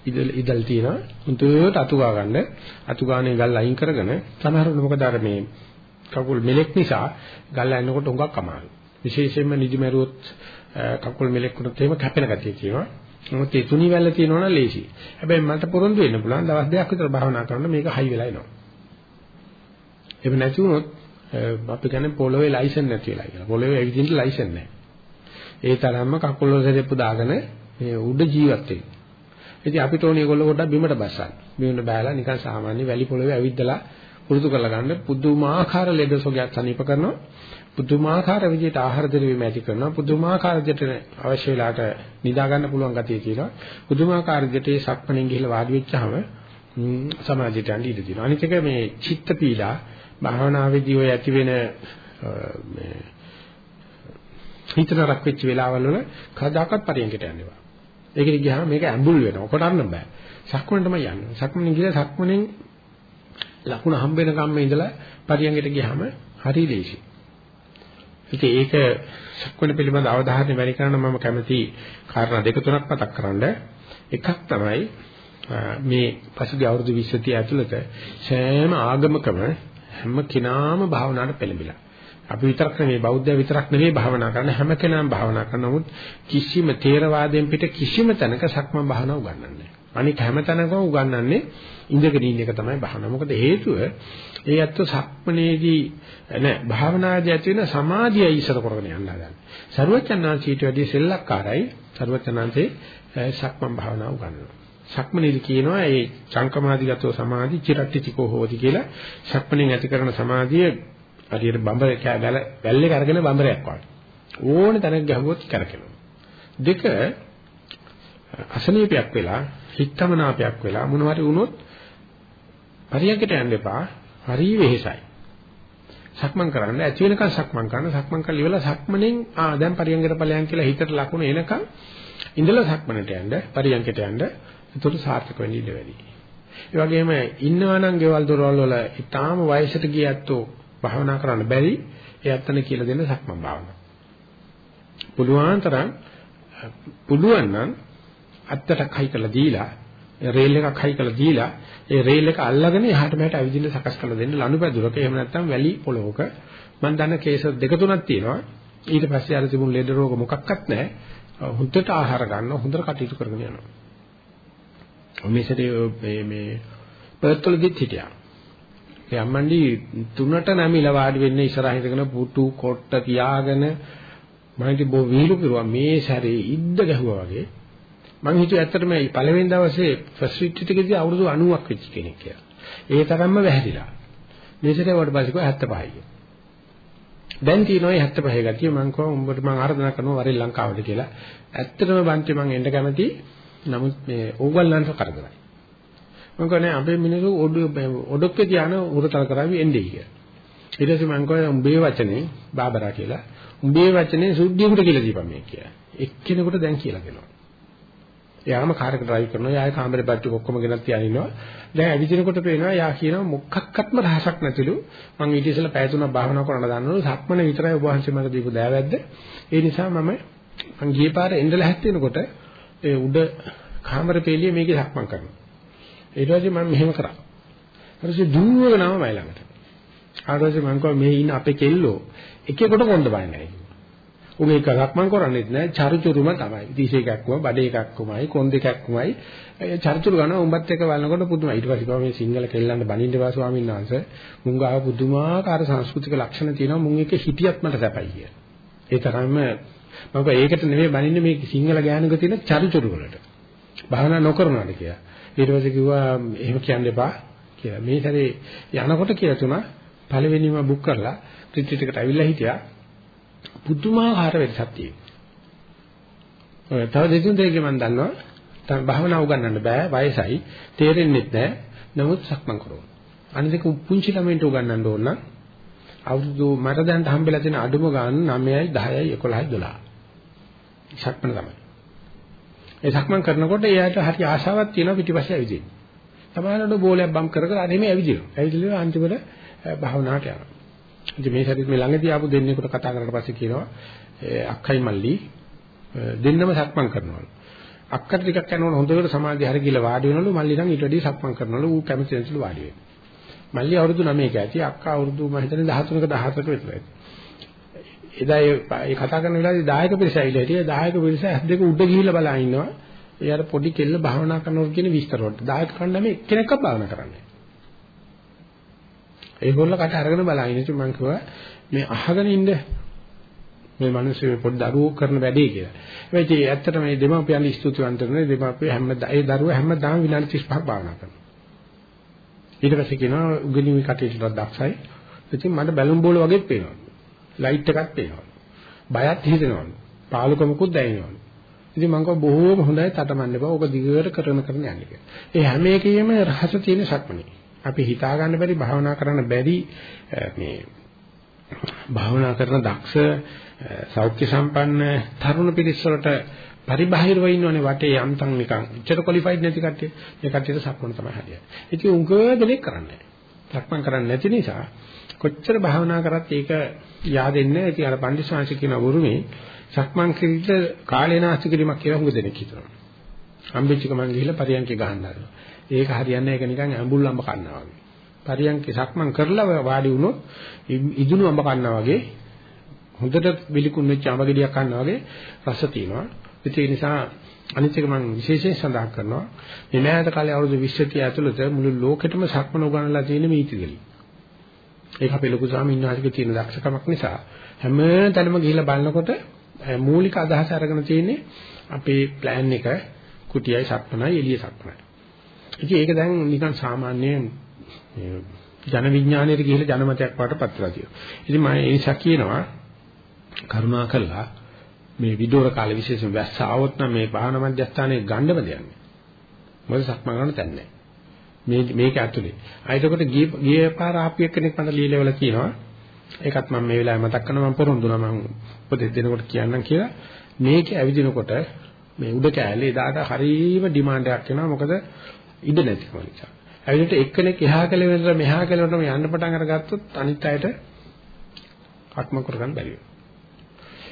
ඉදල් ඉදල් තියෙනවා. උන්ට අතු ගා ගන්න අතු ගානේ ගල් අයින් කරගෙන සමහරවිට මොකද අර මේ කකුල් මෙලෙක් නිසා ගල් ඇන්නකොට උඟක් අමාරුයි. විශේෂයෙන්ම නිදි මරුවොත් කකුල් මෙලෙක් වුණොත් එහෙම කැපෙන ගතිය තියෙනවා. නමුත් ඒ තුනි වැල්ල තියෙනවා නම් ලේසි. හැබැයි මට පොරොන්දු වෙන්න පුළුවන් දවස් දෙකක් විතර භාවනා කරනකොට මේක හයි වෙලා එනවා. එහෙම නැති වුණොත් අපි කියන්නේ පොළොවේ ලයිසන් නැති වෙලා කියලා. පොළොවේ ඇවිදින්න ලයිසන් නැහැ. ඒ තරම්ම කකුල් වල සෙරෙප්පු දාගෙන මේ උඩ ජීවත් වෙනවා. ඉතින් අපිට ඕනේ ඒගොල්ලෝ පොඩ්ඩක් බිමට බස්සන්න. බිමට බෑලා නිකන් සාමාන්‍ය වැලි පොළොවේ ඇවිද්දලා පුරුදු කරලා ගන්න පුදුමාකාර ලෙඩ සොගයක් සනීප කරනවා. පුදුමාකාර විදිහට ආහාර දෙලවීම ඇති කරනවා. පුදුමාකාර විදිහට අවශ්‍ය වෙලාවට නිදා ගන්න පුළුවන් ගතිය තියෙනවා. පුදුමාකාර විදිහට ඒ සක්මණෙන් ගිහිල්ලා වාඩි වෙච්චාම සමාජයට යන්න ඉඩ තියෙනවා. අනිත් එක මේ චිත්ත පීඩා භාවනාවේදී ඔය ඇති වෙන මේ හිතනරක් වෙච්ච වෙලාවල් වල කවදාකවත් පරියන්කට යන්න එපා. ඒකට ගියාම මේක ඇඹුල් වෙනවා. කොටන්න බෑ. සක්මණෙන් තමයි යන්නේ. සක්මණෙන් ගිහලා සක්මණෙන් ලකුණ හම්බ වෙන කම්ම ඉඳලා පරියන්කට ගියාම හරි ලේසි. ඉතින් ඒක සක්මණ පිළිබඳ අවධානය වැඩි කරන මම කැමති කාරණා දෙක තුනක් මතක් කරන්න. එකක් තමයි මේ පසුගිය අවුරුදු 20 30 ඇතුළත සෑම ආගමකම හැම කෙනාම භාවනාවට පෙළඹිලා. අපි විතරක් නෙවෙයි බෞද්ධය විතරක් නෙවෙයි භාවනා කරන හැම කෙනාම භාවනා කරන නමුත් කිසිම තේරවාදයෙන් පිට කිසිම තැනක සක්මන් භාවනාව උගන්වන්නේ නැහැ. අනික හැම තැනකම උගන්වන්නේ ඉඳගෙන ඉන්න එක තමයි භාවනාව. මොකද හේතුව ඒ ඇත්ත සක්මනේදී නෑ භාවනාදී ඇති වෙන සමාධිය ඉස්සර කරගෙන යන්න හදන්නේ. සරුවචනාංශීට වැඩි සෙල්ලක්කාරයි සරුවචනාංශේ සක්මන් භාවනාව උගන්වනවා. සක්මනේදී කියනවා ඒ චංකමාදිගතෝ සමාධි චිරට්ටිතිකෝ හෝති කියලා සක්මණෙන් ඇති කරන සමාධිය හරියට බඹර වැල වැල් එක අරගෙන බඹරයක් වගේ. ඕනේ තැනක ගහුවොත් කරකිනවා. දෙක අසනීපයක් වෙලා හිතමනාපයක් වෙලා මොනවාරි වුණොත් පරියන්කට යන්න එපා. හරි වෙහෙසයි. සක්මන් කරන්න ඇති වෙනකන් සක්මන් කරන සක්මන් කරලා ඉවරලා සක්මණෙන් ආ දැන් පරියන්කට ඵලයන් කියලා හිතට ලකුණ එනකන් ඉඳලා සක්මනට යන්න පරියන්කට යන්න ඒතර සාර්ථක වෙන්න ඉඩ වැඩි. ඒ වගේම ඉන්නවා නම් ගෙවල් දොරවල් වල ඊටාම වයසට ගියැත්තෝ භාවනා කරන්න බැරි එයත්න කියලා දෙන්න සක්මන් භාවනාව. පුළුවන් තරම් පුළුවන් නම් අත්තටක් හයි කරලා දීලා රේල් එකක් හයි කරලා දීලා ඒ රේල් එක අල්ලගෙන එහාට මෙහාට ඇවිදින්න සකස් කරලා දෙන්න ලනුපැදුරක. එහෙම නැත්නම් වැලි පොළොවක මම දන්න කේස් දෙක තුනක් තියෙනවා. ඊට පස්සේ අර තිබුණු ලෙඩ රෝග මොකක්වත් නැහැ. හොඳට ආහාර ගන්න හොඳට කටයුතු කරගෙන යනවා. මේසෙදී මේ මේ පර්තලදිත් හිටියා. ඒ අම්මන්ඩි තුනට නැමිලා වාඩි වෙන්න ඉස්සරහ හිටගෙන පුටු කොට්ට තියාගෙන මම ඉතින් බෝ වීලු කරුවා. මේ සැරේ ඉද්ද ගැහුවා වගේ. මම හිතුවා ඇත්තටම මේ පළවෙනි දවසේ ෆස්ට් රිට්‍රීට් එකේදී අවුරුදු 90ක් වෙච්ච කෙනෙක් කියලා. ඒ තරම්ම වැහැරිලා. මේ සැරේ වට පස්සේ කෝ 75යි. දැන් තියෙනවා 75 ගතිය මම කෝ උඹට මම ආරාධනා කරනවා වරේ ලංකාවට කියලා. ඇත්තටම බන්ති මම එන්න කැමති. නමුත් මේ ඕගොල්ලන්ට කරදරයි. මම කියන්නේ අපේ මිනිස්සු ඔඩු ඔඩොක්කේ තියාන උරතල් කරાવી එන්නේ කියලා. ඊට පස්සේ මම කිව්වා උඹේ වචනේ බාබරා කියලා. උඹේ වචනේ සුද්ධියකට කියලා දීපන් මේ කියලා. එක්කෙනෙකුට දැන් කියලා කියනවා. එයාම කාර් එක ඩ්‍රයිව් කරනවා. යාය කාමරේ බට්ටු ඔක්කොම ගෙනත් තියානිනවා. දැන් ඇවිදිනකොට පේනවා යා කියනවා මොකක්වත්ම රහසක් නැතිලු. මම ඊට ඉස්සෙල්ලා පැය තුනක් භාවනා කරන්න දන්නවලු. සක්මන විතරයි ඔබ වහන්සේ මට දීපු දෑවැද්ද. ඒ නිසා මම මං ගියේ පාර එන්නලා හැත්තෙනකොට ඒ උඩ කාමර පෙළියේ මේකේ සක්මන් කරනවා. ඊට පස්සේ මම මෙහෙම කරා. ඊට පස්සේ දුවගෙන ආව මයි ළඟට. ඊට පස්සේ මම කිව්වා මේ ඉන්න අපේ කෙල්ලෝ එකෙකුට කොන්ද බන්නේ නැහැ. උන් එක ලක්මන් කරන්නේත් නැහැ චරිචුරුම තමයි. දිශ එකක්ම බඩ එකක්මයි කොන් දෙකක්මයි චරිචුරු ගන්න උඹත් එක බලනකොට පුදුමයි. ඊට පස්සේ කිව්වා මේ සිංහල කෙල්ලන්ට බනින්න බා ස්වාමීන් වහන්සේ මුං ගාව පුදුමාකාර සංස්කෘතික ලක්ෂණ තියෙනවා මුං එක හිටියත් මට සැපයි කිය. ඒ තරම්ම මම ඒකට නෙමෙයි බනින්නේ මේ සිංහල ගෑනුක තියෙන චරිචුරු වලට. භාවනා නොකරනවාද කියලා. ඊට පස්සේ කිව්වා එහෙම කියන්න එපා. කියලා. මේ සැරේ යනකොට කියලා තුනා පළවෙනිම බුක් කරලා රිට්‍රීට් එකට ඇවිල්ලා හිටියා. පුදුමාකාර වෙනසක් තියෙනවා. ඔය තව දෙතුන් දෙනෙක් මම දන්නවා. තම භාවනා උගන්වන්න බෑ වයසයි තේරෙන්නේ නැහැ. නමුත් සක්මන් කරනවා. අනිත් පුංචි ළමයින්ට උගන්වන්න ඕන නම් අවුරුදු මට දැන් හම්බෙලා තියෙන අඩුම ගාන 9යි 10යි 11යි 12යි. සක්මන තමයි. ඒ සක්මන් කරනකොට එයාට හරි ආශාවක් තියෙනවා පිටිපස්සේ ඇවිදින්න. සමහරවිට බෝලයක් බම් කර කර අරෙමේ ඇවිදිනවා. ඇවිදලා අන්තිමට භාවනාවට යනවා. ඉතින් මේ සැරේ මේ ළඟදී ආපු දෙන්නෙකුට කතා කරලා පස්සේ කියනවා අක්කයි මල්ලි දෙන්නම සක්මන් කරනවලු. අක්කට ටිකක් යනකොට හොඳට සමාධිය හරි ගිහලා වාඩි වෙනවලු මල්ලි නම් ඊට වැඩි සක්මන් කරනවලු ඌ කැමති නැතිලු වාඩි වෙනවා. මල්ලි අවුරුදු 9ක ඇති අක්කා අවුරුදු මම හිතන්නේ 13ක 14ක විතර ඇති. එදා ඒ කතා කරන වෙලාවේදී දායක පිරිස ඇවිල්ලා හිටියේ දායක පිරිස ඇස් දෙක උඩ ගිහිල්ලා බලා ඉන්නවා. එයාට පොඩි කෙල්ල භාවනා කරනකොට කියන විස්තර වලට. දායක කණ්ඩායම එක්කෙනෙක්වත් භාවනා කරන්නේ ඒගොල්ලෝ කට අරගෙන බලන ඉතින් මම කිව්වා මේ අහගෙන ඉන්න මේ මිනිස්සු පොඩි දරුවෝ කරන වැඩේ කියලා. ඒ වෙයි ඇත්තට මේ දෙමාපියන් ස්තුතිවන්ත වෙන දෙමාපිය හැම ඒ දරුවා හැමදාම විනාඩි 35ක් භාවනා කරනවා. ඊට පස්සේ කියනවා උගණීමේ කටයුතු දක්ෂයි. ඉතින් මට බැලුම් බෝල වගේත් පේනවා. ලයිට් එකක් පේනවා. බයත් හිතෙනවා. පාලුකමකුත් දැනෙනවා. ඉතින් මම කිව්වා බොහෝම හොඳයි තටමන්න එපා. ඕක දිගට කරන කරන යන්න කියලා. ඒ හැම එකෙම රහස තියෙන සක්මනේ. අපි හිතා ගන්න බැරි භාවනා කරන්න බැරි මේ භාවනා කරන දක්ෂ සෞඛ්‍ය සම්පන්න තරුණ පිරිස් වලට පරිබාහිරව ඉන්නෝනේ වටේ යන්තම් නිකන් ඉච්චර ක්වොලිෆයිඩ් නැති කට්ටිය. ඒ කට්ටියට සක්මන් තමයි හරියන්නේ. ඉතින් උංග දෙනෙක් කරන්නේ සක්මන් කරන්නේ නැති නිසා කොච්චර භාවනා කරත් ඒක yaadෙන්නේ නැහැ. ඉතින් අර පන්දිසාංශ කියන වරුමේ සක්මන් කිරිට කාලේ නාස්ති කිරීමක් කියලා උංග දෙනෙක් හිතනවා. අම්බෙච්ච ගමන් ගිහිල්ලා පරියන්කේ ගහන්න හදනවා. ඒක හරියන්නේ ඒක නිකන් ඇඹුල් අඹ කන්නා වගේ. පරියන්කේ සක්මන් කරලා වාඩි වුණොත් ඉදුණු අඹ කන්නා වගේ හොඳට බිලිකුන් වෙච්ච අඹ ගෙඩියක් කන්නා වගේ රස තියෙනවා. ඒ නිසා අනිත් එක මම විශේෂයෙන් සඳහන් කරනවා මේ මෑත කාලේ අවුරුදු 20 30 ඇතුළත මුළු ලෝකෙටම සක්මන උගන්වලා තියෙන මීතිගලි. ඒක අපේ ලොකු ස්වාමීන් වහන්සේගේ තියෙන දක්ෂකමක් නිසා හැම තැනම ගිහිල්ලා බලනකොට මූලික අදහස අරගෙන තියෙන්නේ අපේ ප්ලෑන් එක කුටියයි සක්මනයි එළිය සක්මනයි. ඉතින් ඒක දැන් නිකන් සාමාන්‍ය ජන විඥාණයට ගිහිල්ලා ජනමතයක් වඩටපත් වෙලා තියෙනවා. ඉතින් මම ඒ නිසා කියනවා කරුණා කළා මේ විදෝර කාලේ විශේෂයෙන් වැස්ස ආවොත් නම් මේ භාවනා මධ්‍යස්ථානයේ ගණ්ඩම දෙන්නේ. මොකද සක්මන් කරන්න තැන්නේ මේ මේක ඇතුලේ. ආයතකොට ගිය ගිය පාර ආපු එක්කෙනෙක් මට ලීලවල කියනවා. ඒකත් මම මේ වෙලාවේ මතක් කරනවා මම පොරොන්දුනා මම උපදෙස් දෙනකොට කියන්නම් කියලා. මේක ඇවිදිනකොට මේ උඩ කෑල්ලේ එදාට හරීම ඩිමාන්ඩ් එකක් එනවා. මොකද ඉඩ නැතිකම නිසා. ඇවිල්ලා එක්කෙනෙක් එහා කෙළවරට මෙහා කෙළවරටම යන්න පටන් අරගත්තොත් අනිත් අයට අක්ම කරගන්න බැරි වෙනවා.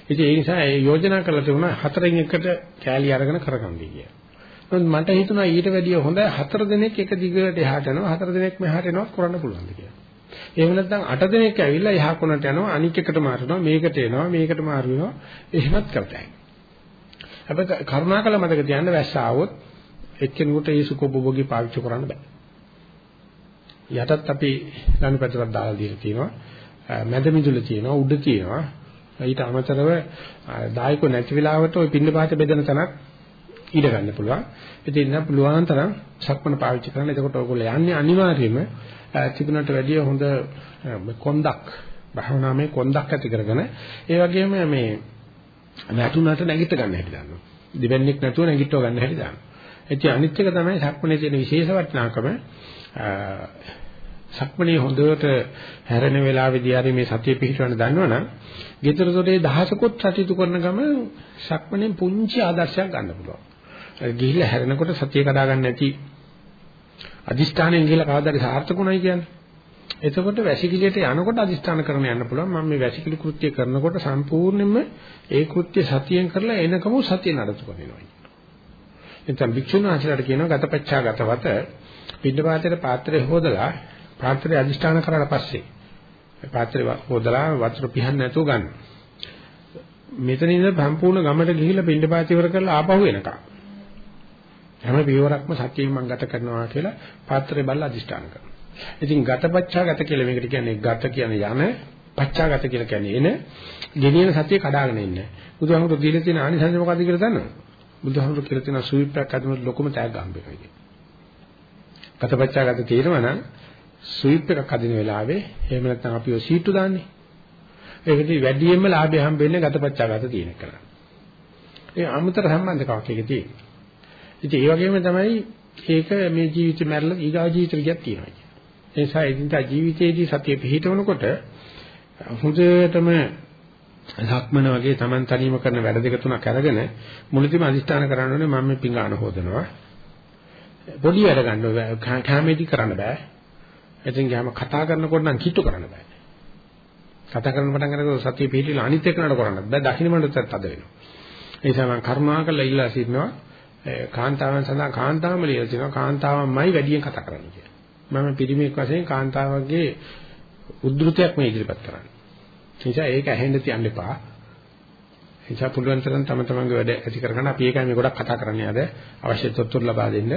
ඉතින් ඒ නිසා ඒ යෝජනා කරලා තිබුණා හතරෙන් එකට කෑලි අරගෙන කරගන්නයි කියලා. නමුත් මට හිතුණා ඊට වැඩිය හොඳ හතර දෙනෙක් එක දිගට එහාට යනවා හතර දෙනෙක් මෙහාට එනවා කරන්න පුළුවන්ද කියලා. එහෙම නැත්නම් අට දෙනෙක් ඇවිල්ලා එහා කොනට යනවා අනික් එකට මාරුනවා මේකට එනවා මේකට මාරු වෙනවා එහෙමත් කරතයි. හැබැයි කරුණාකර මතක තියාගන්න වැස්ස ආවොත් එක්කෙනෙකුට ඒ සුකොබොබෝගේ පාවිච්චි කරන්න බෑ. යටත් අපි ලනුපැදුරක් දාලා දීලා තියෙනවා. මැද මිදුල තියෙනවා උඩ තියෙනවා ඊට අමතරව දායකෝ නැති වෙලාවට ওই පින්න පාත බෙදෙන තැනක් ඊට ගන්න පුළුවන්. ඉතින් නම් පුළුවන් තරම් සක්මන පාවිච්චි කරන්න. එතකොට ඔයගොල්ලෝ යන්නේ අනිවාර්යයෙන්ම තිබුණට වැඩිය හොඳ කොන්දක් භාවනාමය කොන්දක් ඇති කරගෙන ඒ වගේම මේ නැතුණට නැගිට ගන්න හැටි දන්නවා. දෙවන්නේක් නැතුව නැගිටව ගන්න හැටි දන්නවා. ඉතින් අනිත් එක තමයි සක්මනේ තියෙන විශේෂ වටිනාකම සක්මණේ හොඳට හැරෙන වෙලාවේදී හරි මේ සතිය පිහිටවන්න දන්නවනම් ගෙදර දොරේ දහසකොත් සතිතු කරන ගම සක්මණෙන් පුංචි ආදර්ශයක් ගන්න පුළුවන්. ගිහිල්ලා හැරෙනකොට සතිය කඩා ගන්න නැති අදිෂ්ඨානයෙන් ගිහිල්ලා කවදාද සාර්ථකුණයි කියන්නේ. එතකොට වැසිකිළියට යනකොට අදිෂ්ඨාන කරන යන්න පුළුවන්. මම මේ වැසිකිලි කෘත්‍ය කරනකොට සම්පූර්ණයෙන්ම ඒ කෘත්‍ය සතියෙන් කරලා එනකම සතිය නඩත්තු කරනවා. එතන භික්ෂුන් වහන්සේලාට කියනවා ගතපච්චා ගතවත පින්නපාතේට පාත්‍රය හොදලා පාත්‍රය අදිෂ්ඨාන කරලා පස්සේ පාත්‍රය හොදලා වතුර පිහන්න නැතුව ගන්න. මෙතන ඉඳලා සම්පූර්ණ ගමට ගිහිල්ලා පින්නපාත ඉවර කරලා ආපහු එනකම්. හැම පියවරක්ම සතියෙන් මම ගත කරනවා කියලා පාත්‍රය බලලා අදිෂ්ඨාන කරනවා. ඉතින් ගතපච්චා ගත කියලා මේකට කියන්නේ ගත කියන්නේ යන පච්චා ගත කියලා කියන්නේ එන ගෙනියන සතිය කඩාගෙන ඉන්නේ. බුදුහාමුදුරු දීලා තියෙන ආනිසංස මොකද්ද කියලා දන්නවද? බුදුහාමුදුරු කියලා තියෙන සුවිප්‍රයක් අදම ලොකුම තෑග්ග හම්බෙනවා කියන්නේ. ගතපච්චාගත තියෙනවා නම් ස්වීප් එකක් අදින වෙලාවේ එහෙම නැත්නම් අපි ඔය සීට්ටු දාන්නේ. ඒකදී වැඩියෙන්ම ලාභය හම්බෙන්නේ ගතපච්චාගත තියෙන එක. ඒ අමුතර සම්බන්ධකමක් එකේ තියෙනවා. ඉතින් ඒ වගේම තමයි ඒක මේ ජීවිතේ මැරලා ඊගා ජීවිතේ ගියක් තියෙනවා. ඒ නිසා එදිනදා ජීවිතයේදී සතිය පිහිටවනකොට හොඳටම සක්මන වගේ Taman තනියම කරන වැඩ දෙක තුනක් අරගෙන මුලදීම අදිස්ථාන කරන්න ඕනේ මම මේ පිඟාන හොදනවා. පොඩි වැඩ ගන්න කැමේදී කරන්න බෑ. එතින් ගියාම කතා කරනකොට නම් කිට්ටු කරන්න බෑ. කතා කරන පටන් ගන්නකොට සතිය පිළිවිල අනිත් එක්කනට කරන්නත් බෑ. දකින්න මනසත් අද වෙනවා. ඒ නිසා මම කර්මාකරලා ඉල්ලා සිටිනවා කාන්තාවන් සඳහා කාන්තාවම ලියලා තිනවා කාන්තාවන්මයි වැඩියෙන් කතා කරන්න කියලා. මම පිරිමියෙක් වශයෙන් කාන්තාවගේ උද්ෘතයක් මේ ඉදිරිපත් කරන්නේ. ඒ නිසා ඒක ඇහෙන්න තියන්න එපා. ඒ නිසා පුළුවන් තරම් තම තමන්ගේ වැඩ ඇති කරගන්න අපි ඒකයි මේ ගොඩක් කතා කරන්නේ අද අවශ්‍ය තොරතුරු ලබා දෙන්න.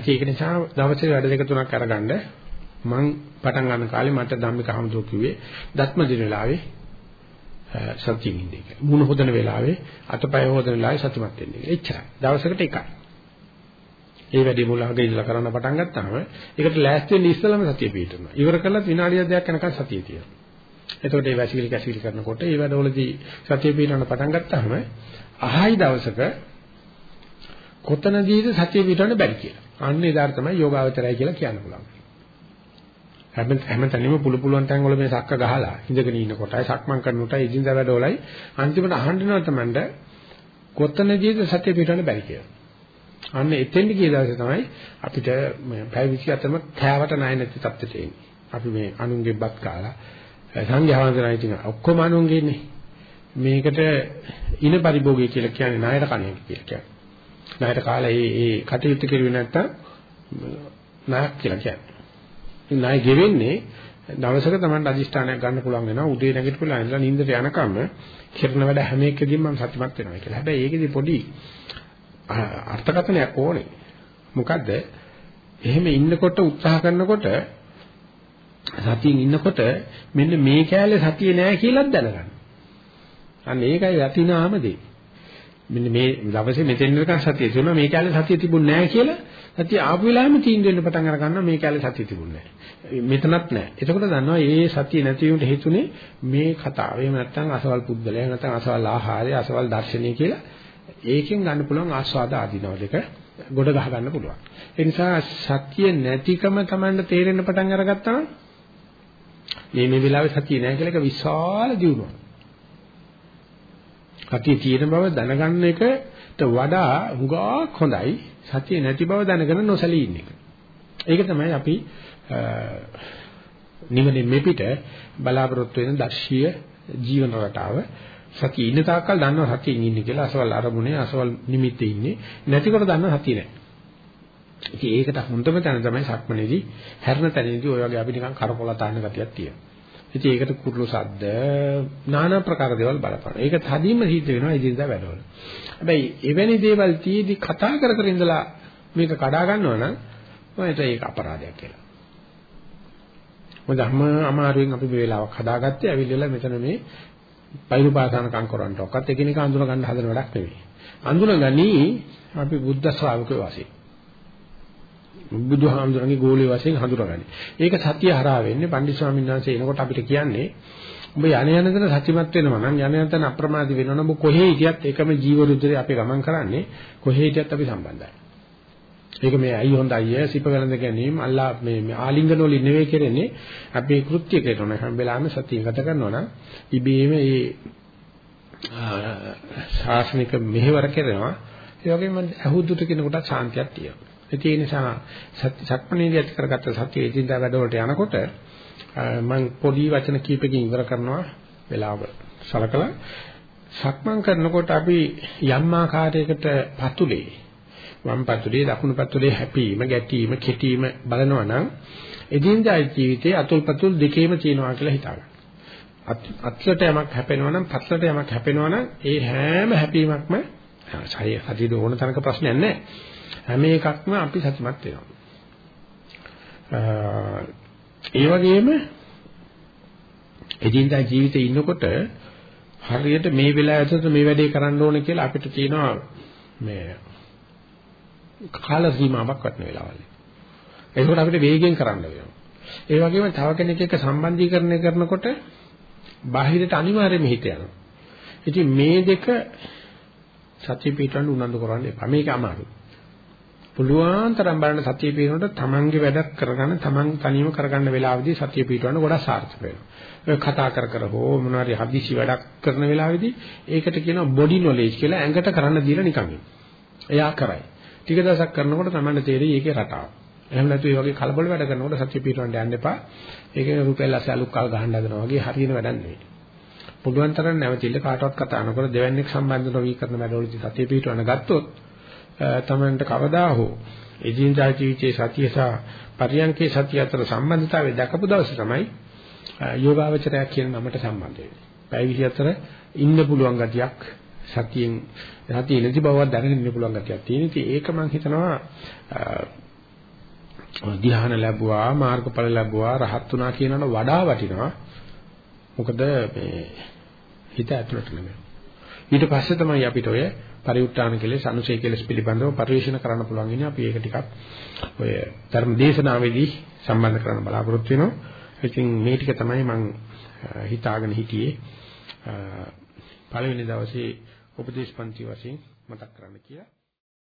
ඒක නිසා දවසේ වැඩ දෙක තුනක් අරගන්න මම පටන් ගන්න කාලේ මට ධම්මික හමුදුව කිව්වේ දත්ම දින වෙලාවේ සත්‍යයෙන් ඉන්නේ කියලා. මුණ හොදන වෙලාවේ අතපය හොදන වෙලාවේ සතුටුමත් වෙන්නේ. එච්චරයි. දවසකට එකයි. ඒ වැඩි මුලහක ඉඳලා කරන්න පටන් ගත්තාම ඒකට ලෑස්ති වෙන්න ඉස්සෙල්ලම සතිය පිටුනවා. ඉවර කළා විනාඩියක් දෙකක් යනකම් සතිය තියෙනවා. එතකොට මේ වැසිකිලි කැසිකිලි කරනකොට ඒ වැඩවලදී සතිය පිටවන්න පටන් ගත්තාම අහයි දවසක කොතනදීද සතිය පිටවන්න බැරි කියලා. අන්න එදාට තමයි යෝගාවචරය කියලා කියන්න පුළුවන්. හැම හැමතැනම පුළු පුළුවන් තැන් වල මේ සක්ක ගහලා ඉඳගෙන ඉන්න කොටයි සක්මන් කරන කොටයි ඉදින්දා වැඩවලයි අන්තිමට අහන්නනවා තමන්ට කොතනදීද සතිය පිටවන්න බැරි කියලා. අන්න එතෙන්ට ගිය දවසේ තමයි අපිට පැය 27ම කෑවට නැය නැති තත්ත්වයට එන්නේ. අපි මේ අනුන්ගේ බත් කාලා සංඝයා වහන්සේලා ඉතින් ඔක්කොම අනුන්ගේ ඉන්නේ. මේකට ඉන පරිභෝගය කියලා කියන්නේ ණයට කණේ කියලා කියන්නේ. ණයට කාලා ඒ ඒ කටයුතු කෙරුවේ නැත්තම් ණයක් කියලා කියන්නේ. ඉතින් ණය ගෙවෙන්නේ දවසක තමයි අදිෂ්ඨානයක් ගන්න පුළුවන් වෙනවා උදේ නැගිටලා ඉඳලා නිින්දට යනකම් කරන වැඩ හැම එකදීම මම සතුටුමත් වෙනවා කියලා. හැබැයි ඒකෙදි පොඩි අර්ථකථනයක් ඕනේ. මොකද්ද? එහෙම ඉන්නකොට උත්සාහ කරනකොට සතියෙන් ඉන්නකොට මෙන්න මේ කෑල්ලේ සතිය නෑ කියලාත් දැනගන්න. අන්න ඒකයි යතිනාම දෙයි. මෙන්න මේ දවසේ මෙතෙන් වෙනකන් සතිය තිබුණා මේ කෑල්ලේ සතිය තිබුණ නෑ කියලා සතිය ආපු වෙලාවෙම තීන්දුව වෙන්න පටන් අර ගන්නවා මේ කෑල්ලේ සතිය තිබුණ නෑ. මෙතනත් නෑ. එතකොට දන්නවා මේ සතිය නැති වීමට හේතුනේ මේ කතාව. එහෙම නැත්නම් අසවල් පුද්ගලයා නැත්නම් අසවල් ආහාරය අසවල් දර්ශනය කියලා ඒකෙන් ගන්න පුළුවන් ආස්වාද ආදීනව දෙක ගොඩ ගහ ගන්න පුළුවන්. ඒ නිසා සතිය නැතිකම Tamanට තේරෙන්න පටන් අරගත්තා මේ මේ වෙලාවේ සතිය නැහැ කියලා එක විශාල දියුණුවක්. සතිය තියෙන බව දැනගන්න එකට වඩා හුඟක් හොඳයි සතිය නැති බව දැනගෙන නොසලී ඉන්න එක. ඒක තමයි අපි නිවනේ මෙපිට බලාපොරොත්තු වෙන දර්ශීය ජීවන රටාව සතිය ඉන්න තාක්කල් දන්නවා සතියෙන් ඉන්නේ කියලා අසවල් අරමුණේ අසවල් නිමිත්තේ ඉන්නේ නැතිකොට දන්නවා සතිය නැහැ. ඉතින් ඒකට හොඳම තැන තමයි සක්මනේදී හැරෙන තැනදී ඔය වගේ අපි නිකන් කරකොල තාන්න ගතියක් තියෙනවා. ඉතින් ඒකට කුරුළු සද්ද নানা ප්‍රකාර දේවල් බලපාන. ඒක තදින්ම සිද්ධ වෙනවා ඉදිරියට වැඩවල. හැබැයි එවැනි දේවල් තියේදී කතා කර කර ඉඳලා මේක කඩා ගන්නවා නම් මම ඒක අපරාධයක් කියලා. මොකද අම්ම අමාරුවෙන් අපි මේ වෙලාවක් හදාගත්තේ ඇවිල්ලා මෙතන මේ පෛරුපාසනකම් කරන්නට ඔක්කත් එකිනෙක අඳුන ගන්න හදන වැඩක් නෙවෙයි. අඳුනගනි අපි බුද්ධ ශ්‍රාවකයෝ වශයෙන්. බුදුහාමුදුරන්ගේ ගෝලයේ වශයෙන් හඳුනගන්නේ. ඒක සත්‍ය හරහා වෙන්නේ පණ්ඩිත ස්වාමීන් වහන්සේ එනකොට අපිට කියන්නේ ඔබ යණ යන තැන සත්‍යමත් වෙනවා නම් යණ යන තැන අප්‍රමාදී වෙනවා නම් ඔබ කොහේ හිටියත් එකම ජීව රුධිරේ අපි ගමන් කරන්නේ කොහේ හිටියත් අපි සම්බන්ධයි. ඒක මේ අයි හොඳයි සිප ගලඳ ගැනීම අල්ලා මේ මේ ආලිංගන වලින් නෙවෙයි කරන්නේ අපි කෘත්‍ය කරනවා හැම වෙලාවෙම සතිය ගත කරනවා නම් ඉබේම ඒ ශාසනික මෙහෙවර කරනවා ඒ වගේම අහුදුට කෙනෙකුට ශාන්තියක් තියෙනවා ඒ නිසා සක්මණේදී ඇති කරගත්ත සතිය එදින්දා වැඩවලට යනකොට මම පොඩි වචන කීපකින් ඉවර කරනවා වෙලාව සලකලා සක්මන් කරනකොට අපි යම් ආකාරයකට පතුලේ වම් පතුලේ දකුණු පතුලේ හැපීම ගැටීම කෙටීම බලනවා නම් එදින්දා ජීවිතයේ අතුල් පතුල් දෙකේම තියෙනවා කියලා හිතාගන්න. අත්ලට යමක් හැපෙනවා නම් පත්ලට යමක් හැපෙනවා නම් ඒ හැම හැපීමක්ම හරියට ඕන තරක ප්‍රශ්නයක් නැහැ. හැම එකක්ම අපි සතුටුමත් වෙනවා. ඒ වගේම එදිනදා ජීවිතේ ඉන්නකොට හරියට මේ වෙලාව ඇතුළත මේ වැඩේ කරන්න ඕනේ කියලා අපිට තියෙනවා මේ කාල සීමාවක් වටන වෙලාවල්. ඒකෝට අපිට වේගෙන් කරන්න වෙනවා. ඒ වගේම තව කෙනෙක් එක්ක සම්බන්ධීකරණය කරනකොට බාහිරට අනිවාර්යයෙන්ම හිත යනවා. ඉතින් මේ දෙක සත්‍ය පිටවන්න උනන්දු කරන්න එපා. මේක අමාරුයි. පුළුවන් තරම් බලන්න සත්‍ය පිටවනට තමන්ගේ වැඩක් කරගන්න තමන් තනියම කරගන්න වෙලාවෙදී සත්‍ය පිටවන්න ගොඩක් සාර්ථක වෙනවා. ඔය කතා කර කර හෝ මොනවාරි හදිසි වැඩක් කරන වෙලාවෙදී ඒකට කියනවා බොඩි නොලෙජ් කියලා ඇඟට කරන්න දීලා නිකන් එයා කරයි. ටික දවසක් කරනකොට තමන්ට තේරෙයි ඒකේ රටාව. එහෙම නැතු ඒ වගේ කලබල වැඩ කරනකොට සත්‍ය පිටවන්න යන්න එපා. ඒකේ රුපියල් 80 අලුත් කල් ගහන්න හදනවා වගේ හරියන වැඩක් නෙවෙයි. පුළුවන් තරම් නැවතිල්ල කාටවත් කතා නොකර දෙවන්නේක් සම්බන්ධ නොවි කරන වැඩවලදී සතිය පිටවන්න ගත්තොත් තමන්ට කවදා හෝ එදිනදා ජීවිතයේ සතිය සහ පරියන්කේ සතිය අතර සම්බන්ධතාවය දැකපු දවසේ තමයි යෝගාවචරය කියන නමට සම්බන්ධ වෙන්නේ. පැය 24 ඉන්න පුළුවන් ගතියක් සතියෙන් සතිය නැති බවක් දැනගෙන ඉන්න පුළුවන් ගතියක් තියෙන. ඉතින් ඒක මම හිතනවා ධ්‍යාන ලැබුවා මාර්ගඵල ලැබුවා රහත් වුණා කියනවට වඩා වටිනවා. මොකද මේ හිත ඇතුළට නෙමෙයි. ඊට පස්සේ තමයි අපිට ඔය පරිඋත්තාන කෙලෙස් අනුසය කෙලෙස් පිළිබඳව පරිශීලන කරන්න පුළුවන් ඉන්නේ අපි ඒක ටිකක් ඔය ධර්ම දේශනාවේදී සම්බන්ධ කරන්න බලාපොරොත්තු වෙනවා. ඉතින් මේ ටික තමයි මම හිතාගෙන හිටියේ පළවෙනි දවසේ උපදේශ පන්ති වශයෙන් මතක් කරන්න කියලා.